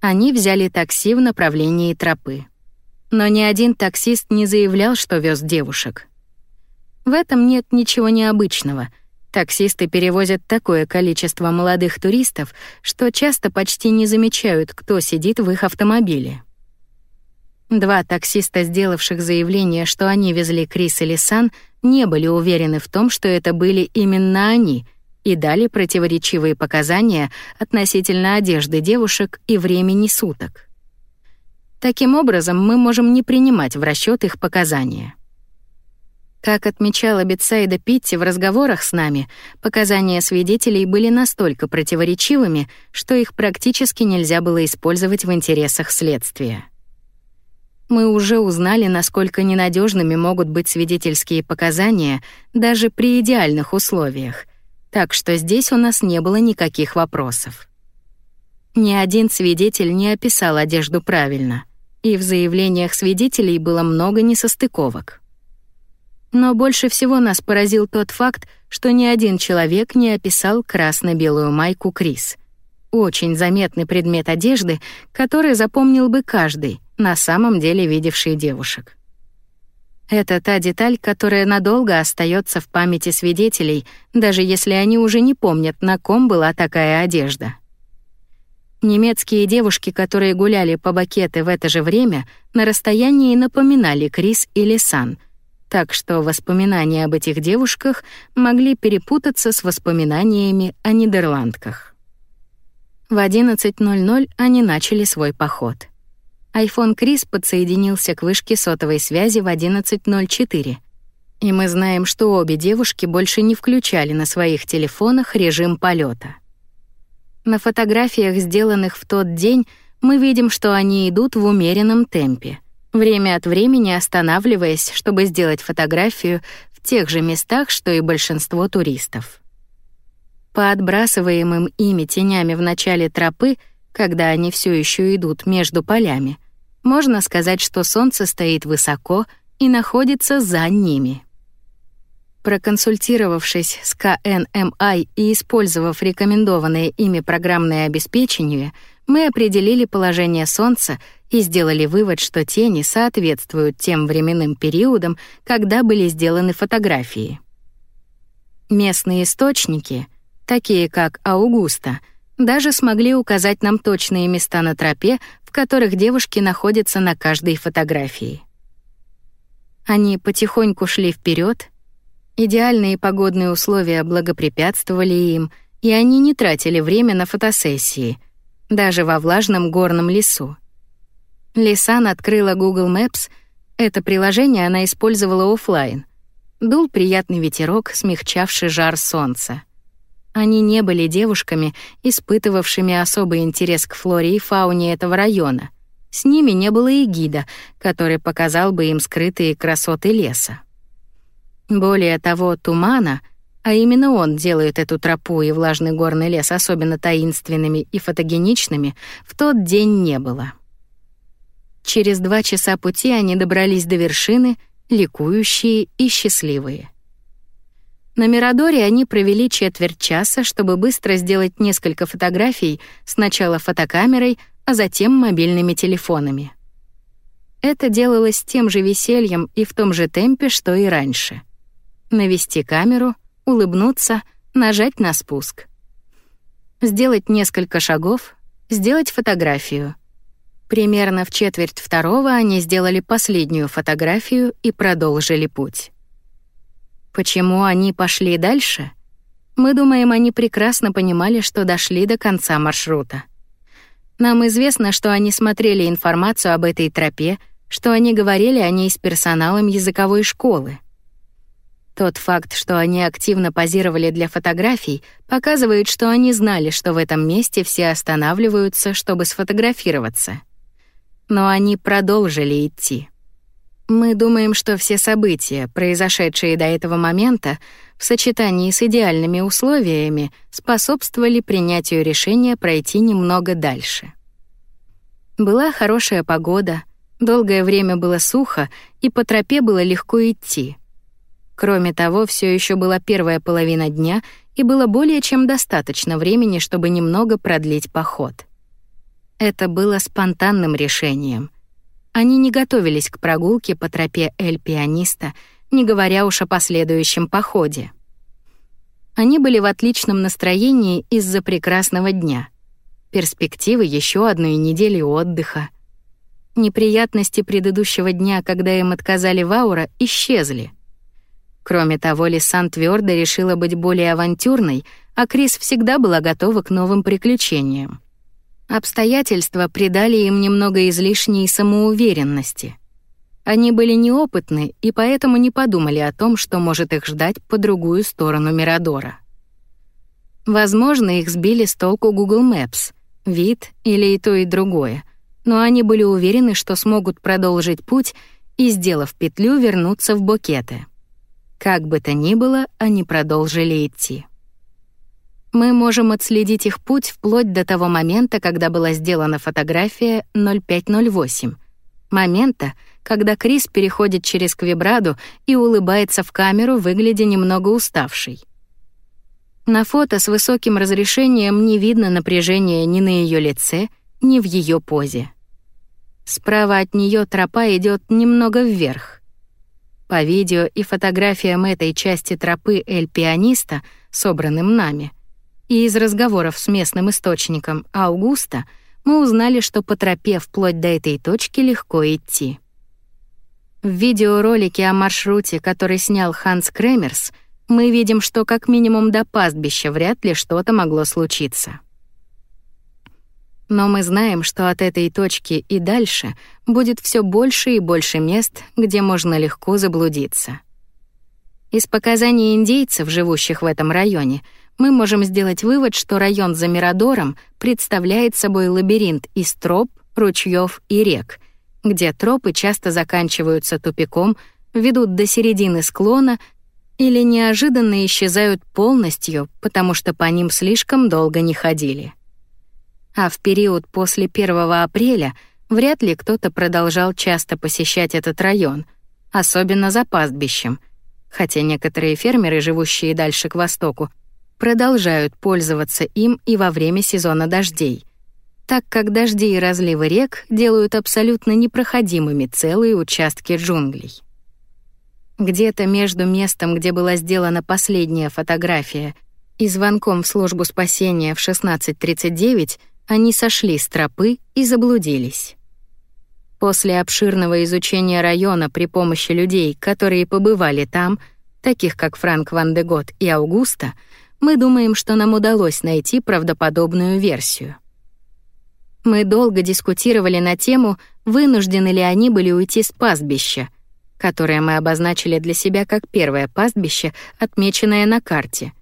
Они взяли такси в направлении тропы. Но ни один таксист не заявлял, что вез девушек. В этом нет ничего необычного. Таксисты перевозят такое количество молодых туристов, что часто почти не замечают, кто сидит в их автомобиле. Два таксиста, сделавших заявление, что они везли Крис и Лисан, не были уверены в том, что это были именно они, и дали противоречивые показания относительно одежды девушек и времени суток. Таким образом, мы можем не принимать в расчет их показания. Как отмечала Бетсайда Питти в разговорах с нами, показания свидетелей были настолько противоречивыми, что их практически нельзя было использовать в интересах следствия мы уже узнали, насколько ненадежными могут быть свидетельские показания даже при идеальных условиях. Так что здесь у нас не было никаких вопросов. Ни один свидетель не описал одежду правильно, и в заявлениях свидетелей было много несостыковок. Но больше всего нас поразил тот факт, что ни один человек не описал красно-белую майку Крис. Очень заметный предмет одежды, который запомнил бы каждый, на самом деле видевший девушек. Это та деталь, которая надолго остается в памяти свидетелей, даже если они уже не помнят, на ком была такая одежда. Немецкие девушки, которые гуляли по бакеты в это же время, на расстоянии напоминали Крис или Сан, так что воспоминания об этих девушках могли перепутаться с воспоминаниями о нидерландках. В 11.00 они начали свой поход — iPhone Крис подсоединился к вышке сотовой связи в 11.04. И мы знаем, что обе девушки больше не включали на своих телефонах режим полета. На фотографиях, сделанных в тот день, мы видим, что они идут в умеренном темпе, время от времени останавливаясь, чтобы сделать фотографию в тех же местах, что и большинство туристов. По отбрасываемым ими тенями в начале тропы, когда они все еще идут между полями, можно сказать, что Солнце стоит высоко и находится за ними. Проконсультировавшись с КНМИ и использовав рекомендованное ими программное обеспечение, мы определили положение Солнца и сделали вывод, что тени соответствуют тем временным периодам, когда были сделаны фотографии. Местные источники, такие как Аугуста, даже смогли указать нам точные места на тропе, в которых девушки находятся на каждой фотографии. Они потихоньку шли вперед. Идеальные погодные условия благопрепятствовали им, и они не тратили время на фотосессии, даже во влажном горном лесу. Лисан открыла Google Maps. Это приложение она использовала офлайн. Дул приятный ветерок, смягчавший жар солнца. Они не были девушками, испытывавшими особый интерес к флоре и фауне этого района. С ними не было и гида, который показал бы им скрытые красоты леса. Более того, тумана, а именно он делает эту тропу и влажный горный лес особенно таинственными и фотогеничными, в тот день не было. Через два часа пути они добрались до вершины, ликующие и счастливые. На Мирадоре они провели четверть часа, чтобы быстро сделать несколько фотографий, сначала фотокамерой, а затем мобильными телефонами. Это делалось тем же весельем и в том же темпе, что и раньше. Навести камеру, улыбнуться, нажать на спуск. Сделать несколько шагов, сделать фотографию. Примерно в четверть второго они сделали последнюю фотографию и продолжили путь. Почему они пошли дальше? Мы думаем, они прекрасно понимали, что дошли до конца маршрута. Нам известно, что они смотрели информацию об этой тропе, что они говорили о ней с персоналом языковой школы. Тот факт, что они активно позировали для фотографий, показывает, что они знали, что в этом месте все останавливаются, чтобы сфотографироваться. Но они продолжили идти. Мы думаем, что все события, произошедшие до этого момента, в сочетании с идеальными условиями, способствовали принятию решения пройти немного дальше. Была хорошая погода, долгое время было сухо, и по тропе было легко идти. Кроме того, все еще была первая половина дня, и было более чем достаточно времени, чтобы немного продлить поход. Это было спонтанным решением — они не готовились к прогулке по тропе Эль-Пианиста, не говоря уж о последующем походе. Они были в отличном настроении из-за прекрасного дня. Перспективы еще одной недели отдыха. Неприятности предыдущего дня, когда им отказали в аура, исчезли. Кроме того, Лисан твердо решила быть более авантюрной, а Крис всегда была готова к новым приключениям. Обстоятельства придали им немного излишней самоуверенности. Они были неопытны и поэтому не подумали о том, что может их ждать по другую сторону Мирадора. Возможно, их сбили с толку Google Maps, вид или и то, и другое, но они были уверены, что смогут продолжить путь и, сделав петлю, вернуться в Бокеты. Как бы то ни было, они продолжили идти. Мы можем отследить их путь вплоть до того момента, когда была сделана фотография 0508. Момента, когда Крис переходит через Квебраду и улыбается в камеру, выглядя немного уставшей. На фото с высоким разрешением не видно напряжения ни на ее лице, ни в ее позе. Справа от нее тропа идет немного вверх. По видео и фотографиям этой части тропы Эль-Пианиста, собранным нами — и из разговоров с местным источником Аугуста мы узнали, что по тропе вплоть до этой точки легко идти. В видеоролике о маршруте, который снял Ханс Кремерс, мы видим, что как минимум до пастбища вряд ли что-то могло случиться. Но мы знаем, что от этой точки и дальше будет все больше и больше мест, где можно легко заблудиться. Из показаний индейцев, живущих в этом районе, мы можем сделать вывод, что район за Мирадором представляет собой лабиринт из троп, ручьев и рек, где тропы часто заканчиваются тупиком, ведут до середины склона или неожиданно исчезают полностью, потому что по ним слишком долго не ходили. А в период после 1 апреля вряд ли кто-то продолжал часто посещать этот район, особенно за пастбищем, хотя некоторые фермеры, живущие дальше к востоку, продолжают пользоваться им и во время сезона дождей, так как дожди и разливы рек делают абсолютно непроходимыми целые участки джунглей. Где-то между местом, где была сделана последняя фотография, и звонком в службу спасения в 16:39 они сошли с тропы и заблудились. После обширного изучения района при помощи людей, которые побывали там, таких как Франк Ван де Гот и Аугуста, мы думаем, что нам удалось найти правдоподобную версию. Мы долго дискутировали на тему, вынуждены ли они были уйти с пастбища, которое мы обозначили для себя как первое пастбище, отмеченное на карте,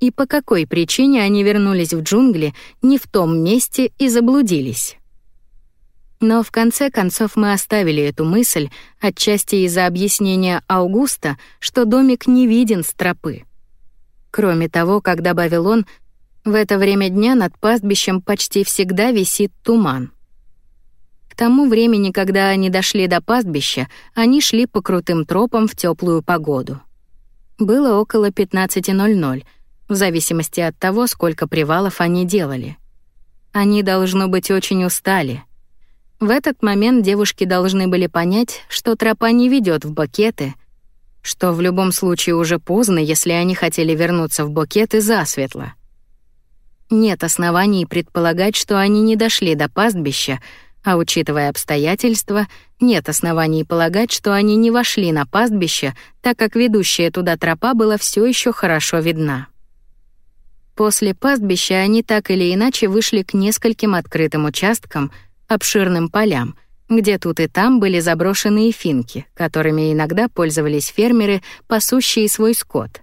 и по какой причине они вернулись в джунгли не в том месте и заблудились. Но в конце концов мы оставили эту мысль, отчасти из-за объяснения Аугуста, что домик не виден с тропы. Кроме того, как добавил он, в это время дня над пастбищем почти всегда висит туман. К тому времени, когда они дошли до пастбища, они шли по крутым тропам в теплую погоду. Было около 15.00, в зависимости от того, сколько привалов они делали. Они, должно быть, очень устали. В этот момент девушки должны были понять, что тропа не ведет в букеты, что в любом случае уже поздно, если они хотели вернуться в букеты засветло. Нет оснований предполагать, что они не дошли до пастбища, а учитывая обстоятельства, нет оснований полагать, что они не вошли на пастбище, так как ведущая туда тропа была все еще хорошо видна. После пастбища они так или иначе вышли к нескольким открытым участкам, обширным полям, где тут и там были заброшенные финки, которыми иногда пользовались фермеры, пасущие свой скот.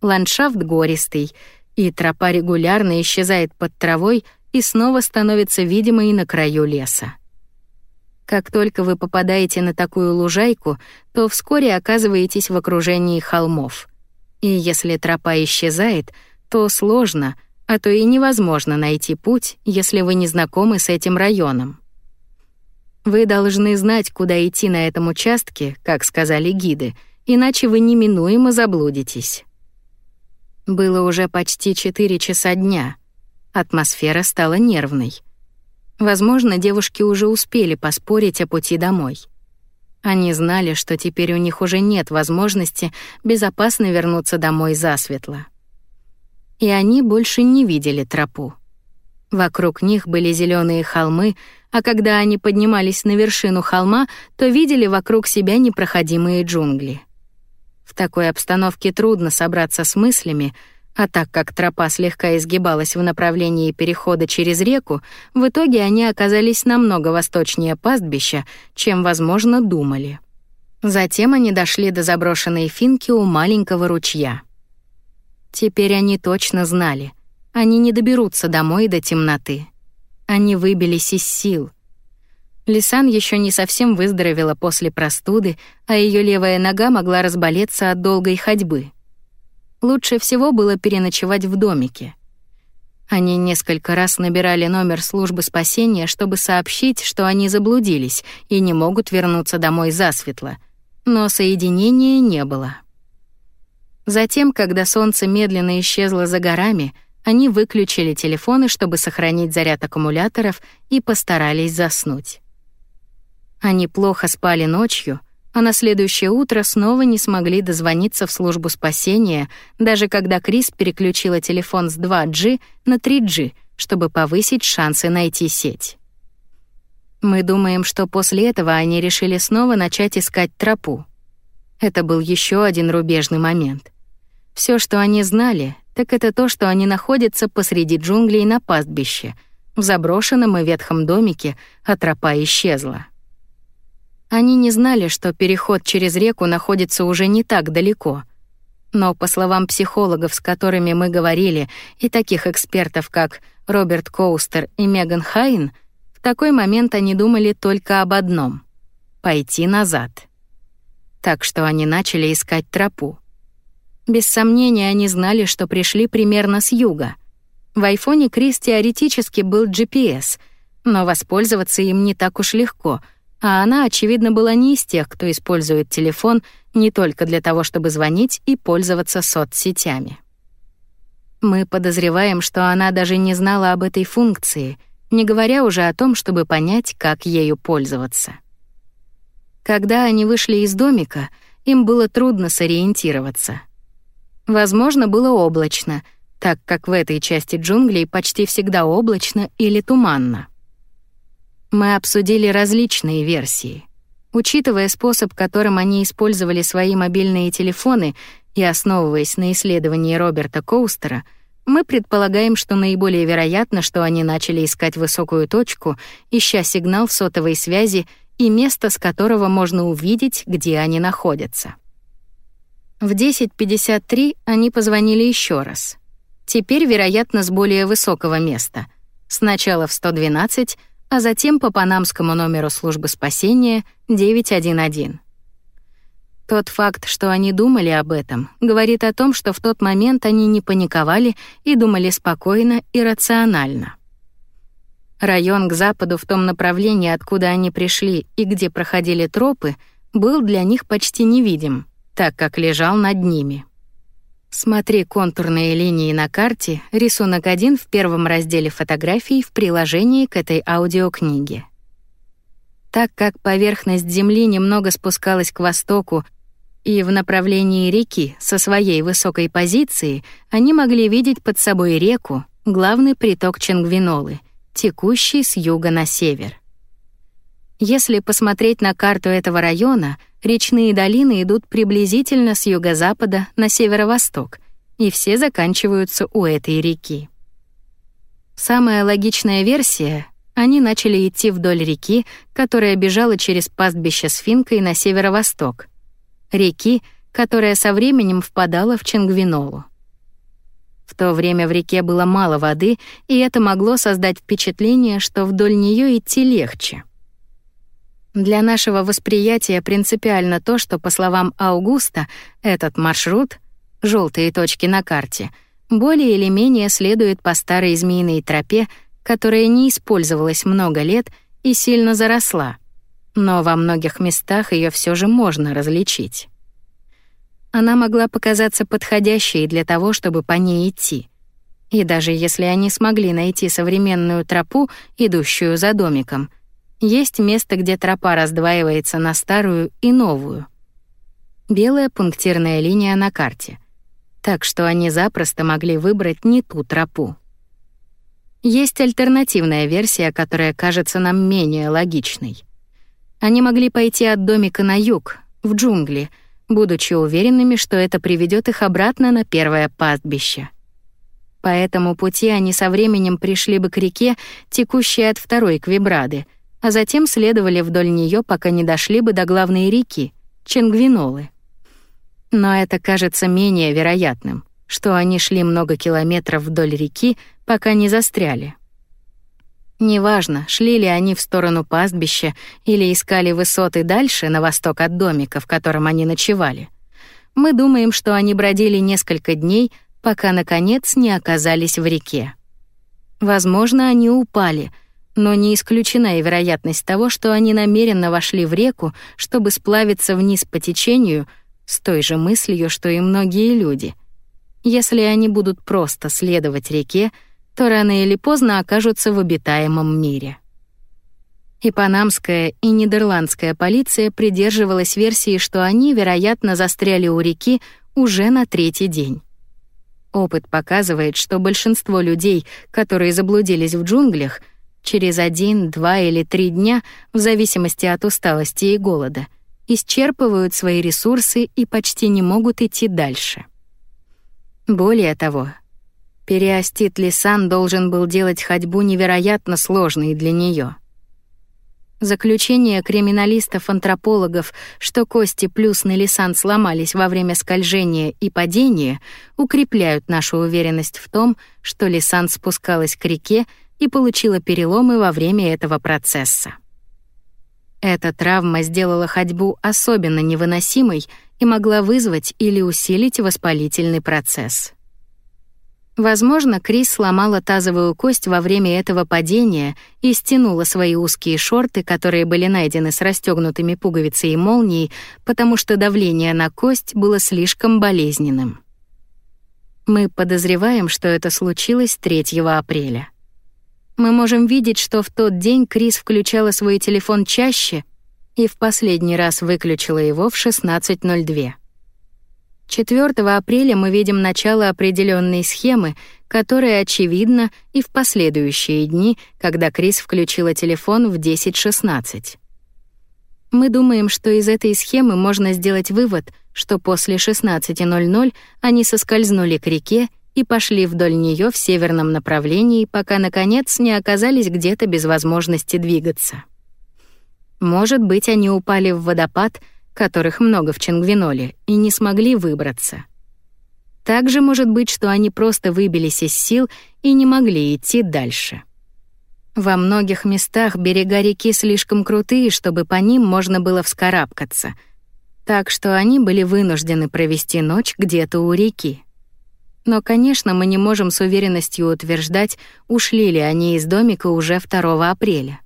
Ландшафт гористый, и тропа регулярно исчезает под травой, и снова становится видимой на краю леса. Как только вы попадаете на такую лужайку, то вскоре оказываетесь в окружении холмов. И если тропа исчезает, то сложно, а то и невозможно найти путь, если вы не знакомы с этим районом. Вы должны знать, куда идти на этом участке, как сказали гиды, иначе вы неминуемо заблудитесь. Было уже почти 4 часа дня — Атмосфера стала нервной. Возможно, девушки уже успели поспорить о пути домой. Они знали, что теперь у них уже нет возможности безопасно вернуться домой засветло. И они больше не видели тропу. Вокруг них были зеленые холмы, а когда они поднимались на вершину холма, то видели вокруг себя непроходимые джунгли. В такой обстановке трудно собраться с мыслями, а так как тропа слегка изгибалась в направлении перехода через реку, в итоге они оказались намного восточнее пастбища, чем, возможно, думали. Затем они дошли до заброшенной финки у маленького ручья. Теперь они точно знали. Они не доберутся домой до темноты. Они выбились из сил. Лисан еще не совсем выздоровела после простуды, а ее левая нога могла разболеться от долгой ходьбы — лучше всего было переночевать в домике. Они несколько раз набирали номер службы спасения, чтобы сообщить, что они заблудились и не могут вернуться домой засветло, но соединения не было. Затем, когда солнце медленно исчезло за горами, они выключили телефоны, чтобы сохранить заряд аккумуляторов, и постарались заснуть. Они плохо спали ночью — а на следующее утро снова не смогли дозвониться в службу спасения, даже когда Крис переключила телефон с 2G на 3G, чтобы повысить шансы найти сеть. Мы думаем, что после этого они решили снова начать искать тропу. Это был еще один рубежный момент. Все, что они знали, так это то, что они находятся посреди джунглей на пастбище, в заброшенном и ветхом домике, а тропа исчезла. Они не знали, что переход через реку находится уже не так далеко. Но, по словам психологов, с которыми мы говорили, и таких экспертов, как Роберт Коустер и Меган Хайн, в такой момент они думали только об одном — пойти назад. Так что они начали искать тропу. Без сомнения, они знали, что пришли примерно с юга. В айфоне Крис теоретически был GPS, но воспользоваться им не так уж легко — а она, очевидно, была не из тех, кто использует телефон не только для того, чтобы звонить и пользоваться соцсетями. Мы подозреваем, что она даже не знала об этой функции, не говоря уже о том, чтобы понять, как ею пользоваться. Когда они вышли из домика, им было трудно сориентироваться. Возможно, было облачно, так как в этой части джунглей почти всегда облачно или туманно. Мы обсудили различные версии. Учитывая способ, которым они использовали свои мобильные телефоны и основываясь на исследовании Роберта Коустера, мы предполагаем, что наиболее вероятно, что они начали искать высокую точку, ища сигнал в сотовой связи и место, с которого можно увидеть, где они находятся. В 10.53 они позвонили еще раз. Теперь, вероятно, с более высокого места. Сначала в 112, а затем по панамскому номеру службы спасения 911. Тот факт, что они думали об этом, говорит о том, что в тот момент они не паниковали и думали спокойно и рационально. Район к западу в том направлении, откуда они пришли и где проходили тропы, был для них почти невидим, так как лежал над ними. Смотри контурные линии на карте, рисунок 1 в первом разделе фотографий в приложении к этой аудиокниге. Так как поверхность Земли немного спускалась к востоку и в направлении реки со своей высокой позиции, они могли видеть под собой реку, главный приток Чангвинолы, текущий с юга на север. Если посмотреть на карту этого района, речные долины идут приблизительно с юго-запада на северо-восток, и все заканчиваются у этой реки. Самая логичная версия — они начали идти вдоль реки, которая бежала через пастбище с Финкой на северо-восток, реки, которая со временем впадала в Чангвинолу. В то время в реке было мало воды, и это могло создать впечатление, что вдоль нее идти легче. Для нашего восприятия принципиально то, что, по словам Аугуста, этот маршрут, желтые точки на карте, более или менее следует по старой змеиной тропе, которая не использовалась много лет и сильно заросла. Но во многих местах ее все же можно различить. Она могла показаться подходящей для того, чтобы по ней идти. И даже если они смогли найти современную тропу, идущую за домиком — есть место, где тропа раздваивается на старую и новую. Белая пунктирная линия на карте. Так что они запросто могли выбрать не ту тропу. Есть альтернативная версия, которая кажется нам менее логичной. Они могли пойти от домика на юг, в джунгли, будучи уверенными, что это приведет их обратно на первое пастбище. По этому пути они со временем пришли бы к реке, текущей от второй Квибрады, а затем следовали вдоль нее, пока не дошли бы до главной реки Ченгвинолы. Но это кажется менее вероятным, что они шли много километров вдоль реки, пока не застряли. Неважно, шли ли они в сторону пастбища или искали высоты дальше, на восток от домика, в котором они ночевали. Мы думаем, что они бродили несколько дней, пока, наконец, не оказались в реке. Возможно, они упали — но не исключена и вероятность того, что они намеренно вошли в реку, чтобы сплавиться вниз по течению с той же мыслью, что и многие люди. Если они будут просто следовать реке, то рано или поздно окажутся в обитаемом мире. И панамская, и нидерландская полиция придерживалась версии, что они, вероятно, застряли у реки уже на третий день. Опыт показывает, что большинство людей, которые заблудились в джунглях — через один, два или три дня, в зависимости от усталости и голода, исчерпывают свои ресурсы и почти не могут идти дальше. Более того, Периостит Лисан должен был делать ходьбу невероятно сложной для нее. Заключение криминалистов-антропологов, что кости плюс на Лисан сломались во время скольжения и падения, укрепляют нашу уверенность в том, что Лисан спускалась к реке и получила переломы во время этого процесса. Эта травма сделала ходьбу особенно невыносимой и могла вызвать или усилить воспалительный процесс. Возможно, Крис сломала тазовую кость во время этого падения и стянула свои узкие шорты, которые были найдены с расстегнутыми пуговицей и молнией, потому что давление на кость было слишком болезненным. Мы подозреваем, что это случилось 3 апреля. Мы можем видеть, что в тот день Крис включала свой телефон чаще и в последний раз выключила его в 16:02. 4 апреля мы видим начало определенной схемы, которая очевидна и в последующие дни, когда Крис включила телефон в 10:16. Мы думаем, что из этой схемы можно сделать вывод, что после 16:00 они соскользнули к реке и пошли вдоль нее в северном направлении, пока, наконец, не оказались где-то без возможности двигаться. Может быть, они упали в водопад, которых много в Чингвиноле, и не смогли выбраться. Также может быть, что они просто выбились из сил и не могли идти дальше. Во многих местах берега реки слишком крутые, чтобы по ним можно было вскарабкаться, так что они были вынуждены провести ночь где-то у реки. Но, конечно, мы не можем с уверенностью утверждать, ушли ли они из домика уже 2 апреля.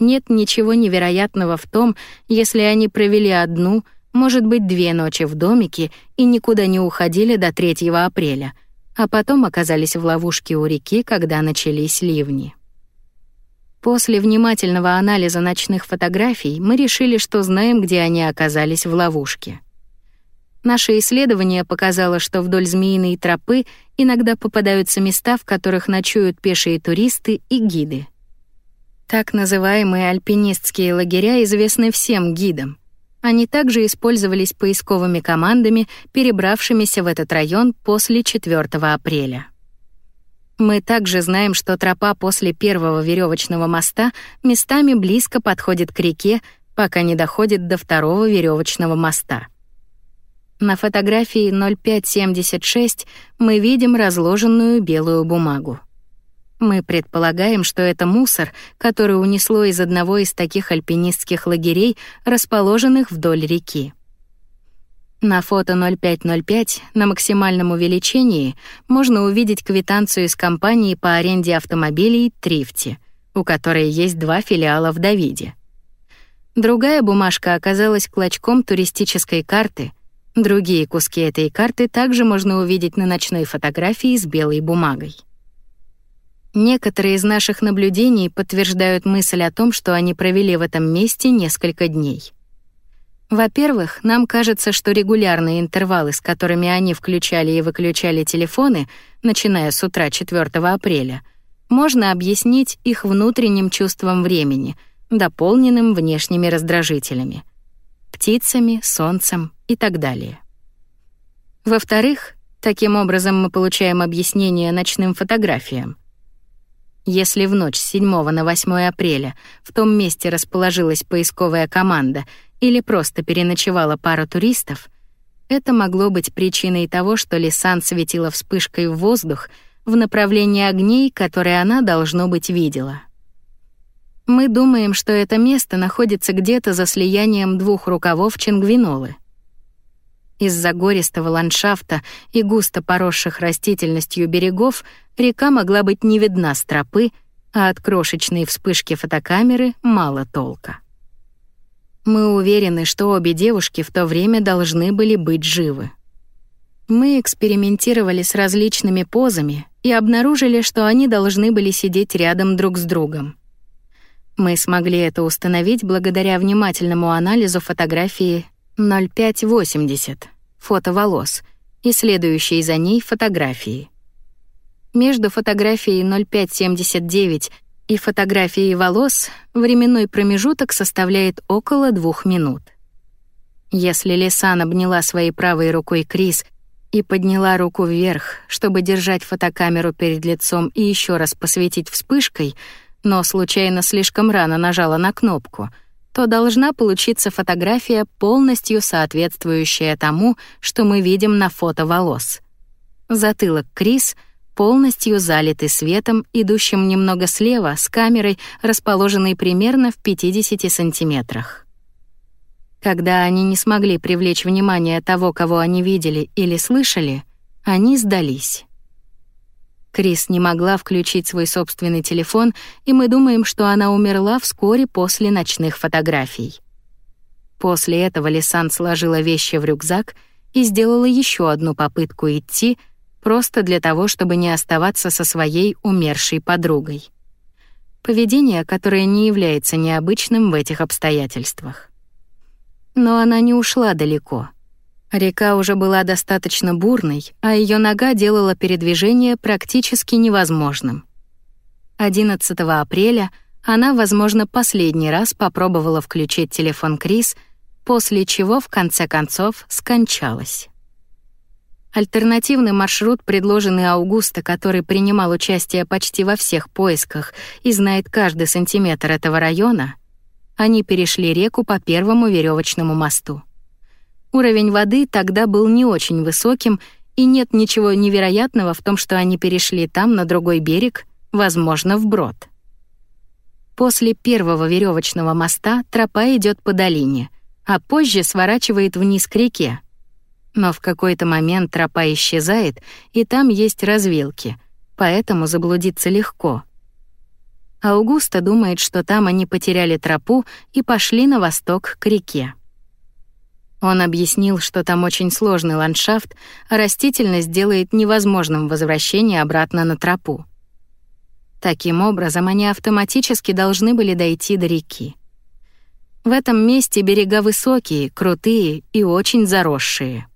Нет ничего невероятного в том, если они провели одну, может быть, две ночи в домике и никуда не уходили до 3 апреля, а потом оказались в ловушке у реки, когда начались ливни. После внимательного анализа ночных фотографий мы решили, что знаем, где они оказались в ловушке. Наше исследование показало, что вдоль змеиной тропы иногда попадаются места, в которых ночуют пешие туристы и гиды. Так называемые альпинистские лагеря известны всем гидам. Они также использовались поисковыми командами, перебравшимися в этот район после 4 апреля. Мы также знаем, что тропа после первого веревочного моста местами близко подходит к реке, пока не доходит до второго веревочного моста. На фотографии 0576 мы видим разложенную белую бумагу. Мы предполагаем, что это мусор, который унесло из одного из таких альпинистских лагерей, расположенных вдоль реки. На фото 0505 на максимальном увеличении можно увидеть квитанцию из компании по аренде автомобилей Трифти, у которой есть два филиала в Давиде. Другая бумажка оказалась клочком туристической карты. Другие куски этой карты также можно увидеть на ночной фотографии с белой бумагой. Некоторые из наших наблюдений подтверждают мысль о том, что они провели в этом месте несколько дней. Во-первых, нам кажется, что регулярные интервалы, с которыми они включали и выключали телефоны, начиная с утра 4 апреля, можно объяснить их внутренним чувством времени, дополненным внешними раздражителями — птицами, солнцем и так далее. Во-вторых, таким образом мы получаем объяснение ночным фотографиям — если в ночь с 7 на 8 апреля в том месте расположилась поисковая команда или просто переночевала пара туристов, это могло быть причиной того, что Лисан светила вспышкой в воздух в направлении огней, которые она, должно быть, видела. Мы думаем, что это место находится где-то за слиянием двух рукавов Чингвинолы — из-за гористого ландшафта и густо поросших растительностью берегов река могла быть не видна с тропы, а от крошечной вспышки фотокамеры мало толка. Мы уверены, что обе девушки в то время должны были быть живы. Мы экспериментировали с различными позами и обнаружили, что они должны были сидеть рядом друг с другом. Мы смогли это установить благодаря внимательному анализу фотографии 0580, фото волос, и следующей за ней фотографии. Между фотографией 0579 и фотографией волос временной промежуток составляет около двух минут. Если Лисан обняла своей правой рукой Крис и подняла руку вверх, чтобы держать фотокамеру перед лицом и еще раз посветить вспышкой, но случайно слишком рано нажала на кнопку — то должна получиться фотография, полностью соответствующая тому, что мы видим на фото волос. Затылок Крис полностью залитый светом, идущим немного слева, с камерой, расположенной примерно в 50 сантиметрах. Когда они не смогли привлечь внимание того, кого они видели или слышали, они сдались. Крис не могла включить свой собственный телефон, и мы думаем, что она умерла вскоре после ночных фотографий. После этого Лисан сложила вещи в рюкзак и сделала еще одну попытку идти, просто для того, чтобы не оставаться со своей умершей подругой. Поведение, которое не является необычным в этих обстоятельствах. Но она не ушла далеко — Река уже была достаточно бурной, а ее нога делала передвижение практически невозможным. 11 апреля она, возможно, последний раз попробовала включить телефон Крис, после чего в конце концов скончалась. Альтернативный маршрут, предложенный Аугуста, который принимал участие почти во всех поисках и знает каждый сантиметр этого района, они перешли реку по первому веревочному мосту. Уровень воды тогда был не очень высоким, и нет ничего невероятного в том, что они перешли там на другой берег, возможно, вброд. После первого веревочного моста тропа идет по долине, а позже сворачивает вниз к реке. Но в какой-то момент тропа исчезает, и там есть развилки, поэтому заблудиться легко. Аугуста думает, что там они потеряли тропу и пошли на восток к реке. Он объяснил, что там очень сложный ландшафт, а растительность делает невозможным возвращение обратно на тропу. Таким образом, они автоматически должны были дойти до реки. В этом месте берега высокие, крутые и очень заросшие.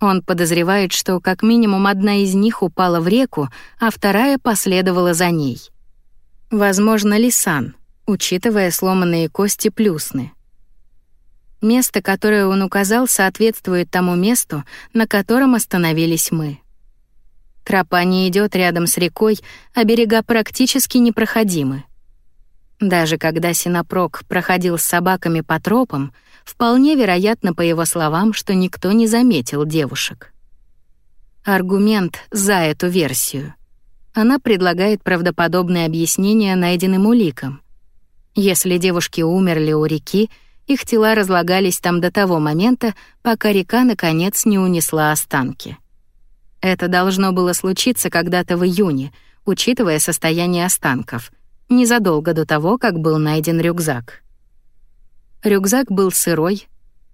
Он подозревает, что как минимум одна из них упала в реку, а вторая последовала за ней. Возможно, Лисан, учитывая сломанные кости плюсны. Место, которое он указал, соответствует тому месту, на котором остановились мы. Тропа не идет рядом с рекой, а берега практически непроходимы. Даже когда Синопрок проходил с собаками по тропам, вполне вероятно, по его словам, что никто не заметил девушек. Аргумент за эту версию. Она предлагает правдоподобное объяснение найденным уликам. Если девушки умерли у реки, их тела разлагались там до того момента, пока река наконец не унесла останки. Это должно было случиться когда-то в июне, учитывая состояние останков, незадолго до того, как был найден рюкзак. Рюкзак был сырой,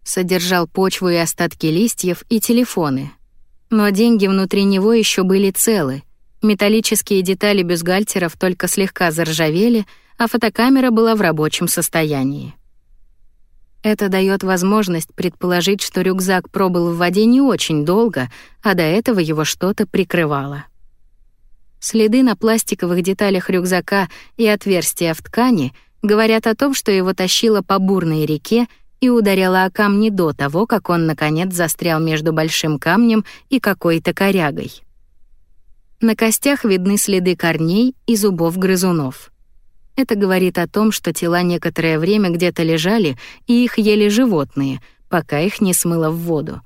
содержал почву и остатки листьев и телефоны. Но деньги внутри него еще были целы. Металлические детали бюстгальтеров только слегка заржавели, а фотокамера была в рабочем состоянии. Это дает возможность предположить, что рюкзак пробыл в воде не очень долго, а до этого его что-то прикрывало. Следы на пластиковых деталях рюкзака и отверстия в ткани говорят о том, что его тащило по бурной реке и ударяло о камни до того, как он, наконец, застрял между большим камнем и какой-то корягой. На костях видны следы корней и зубов грызунов. Это говорит о том, что тела некоторое время где-то лежали, и их ели животные, пока их не смыло в воду.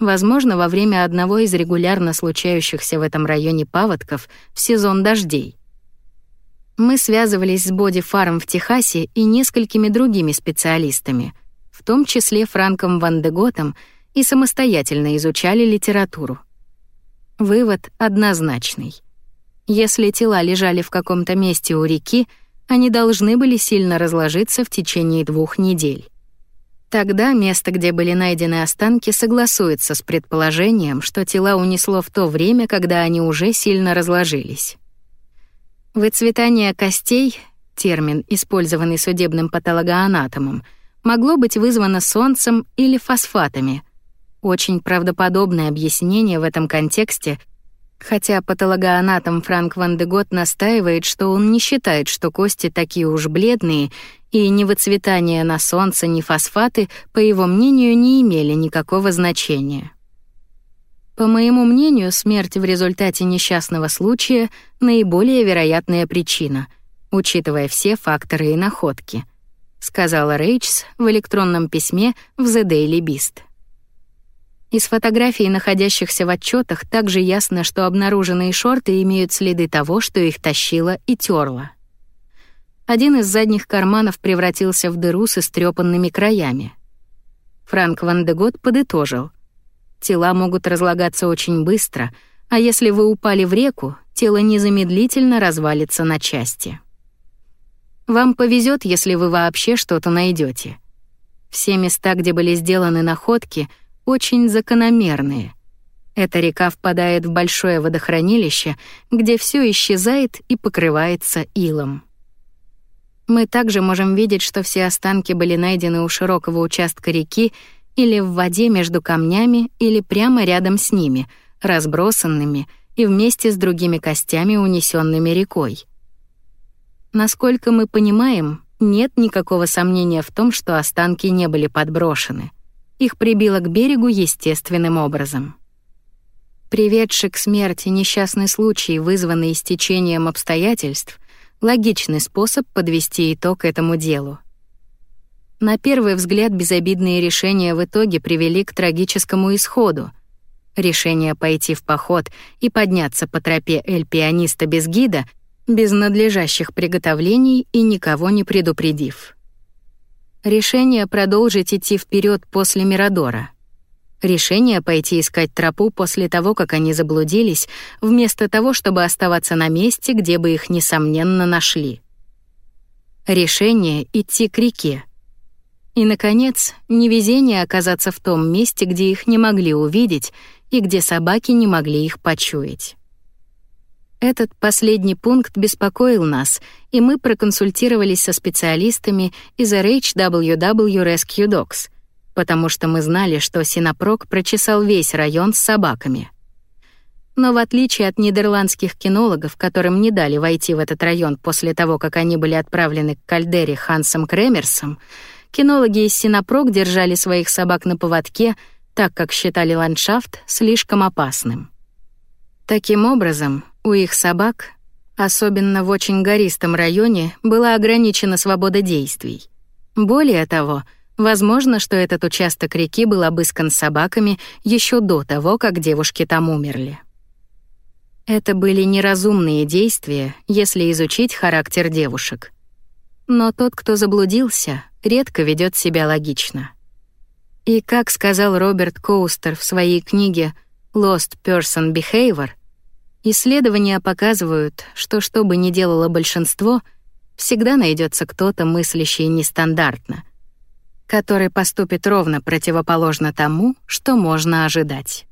Возможно, во время одного из регулярно случающихся в этом районе паводков в сезон дождей. Мы связывались с Боди Farm в Техасе и несколькими другими специалистами, в том числе Франком Ван де Готом, и самостоятельно изучали литературу. Вывод однозначный. Если тела лежали в каком-то месте у реки, они должны были сильно разложиться в течение двух недель. Тогда место, где были найдены останки, согласуется с предположением, что тела унесло в то время, когда они уже сильно разложились. Выцветание костей, термин, использованный судебным патологоанатомом, могло быть вызвано солнцем или фосфатами. Очень правдоподобное объяснение в этом контексте — Хотя патологоанатом Франк Ван де Гот настаивает, что он не считает, что кости такие уж бледные, и ни выцветание на солнце, ни фосфаты, по его мнению, не имели никакого значения. По моему мнению, смерть в результате несчастного случая — наиболее вероятная причина, учитывая все факторы и находки, сказала Рейчс в электронном письме в The Daily Beast. Из фотографий, находящихся в отчетах, также ясно, что обнаруженные шорты имеют следы того, что их тащило и терло. Один из задних карманов превратился в дыру с истрепанными краями. Франк Ван де Гот подытожил. Тела могут разлагаться очень быстро, а если вы упали в реку, тело незамедлительно развалится на части. Вам повезет, если вы вообще что-то найдете. Все места, где были сделаны находки — очень закономерные. Эта река впадает в большое водохранилище, где все исчезает и покрывается илом. Мы также можем видеть, что все останки были найдены у широкого участка реки или в воде между камнями или прямо рядом с ними, разбросанными и вместе с другими костями, унесенными рекой. Насколько мы понимаем, нет никакого сомнения в том, что останки не были подброшены — их прибило к берегу естественным образом. Приведший к смерти несчастный случай, вызванный истечением обстоятельств, логичный способ подвести итог этому делу. На первый взгляд безобидные решения в итоге привели к трагическому исходу. Решение пойти в поход и подняться по тропе эль-пианиста без гида без надлежащих приготовлений и никого не предупредив. Решение продолжить идти вперед после Мирадора. Решение пойти искать тропу после того, как они заблудились, вместо того, чтобы оставаться на месте, где бы их, несомненно, нашли. Решение идти к реке. И, наконец, невезение оказаться в том месте, где их не могли увидеть и где собаки не могли их почуять. Этот последний пункт беспокоил нас, и мы проконсультировались со специалистами из RHWW Rescue Dogs, потому что мы знали, что Синопрок прочесал весь район с собаками. Но в отличие от нидерландских кинологов, которым не дали войти в этот район после того, как они были отправлены к кальдере Хансом Кремерсом, кинологи из Синопрок держали своих собак на поводке, так как считали ландшафт слишком опасным. Таким образом, у их собак, особенно в очень гористом районе, была ограничена свобода действий. Более того, возможно, что этот участок реки был обыскан собаками еще до того, как девушки там умерли. Это были неразумные действия, если изучить характер девушек. Но тот, кто заблудился, редко ведет себя логично. И как сказал Роберт Коустер в своей книге «Lost Person Behavior», Исследования показывают, что что бы ни делало большинство, всегда найдется кто-то, мыслящий нестандартно, который поступит ровно противоположно тому, что можно ожидать.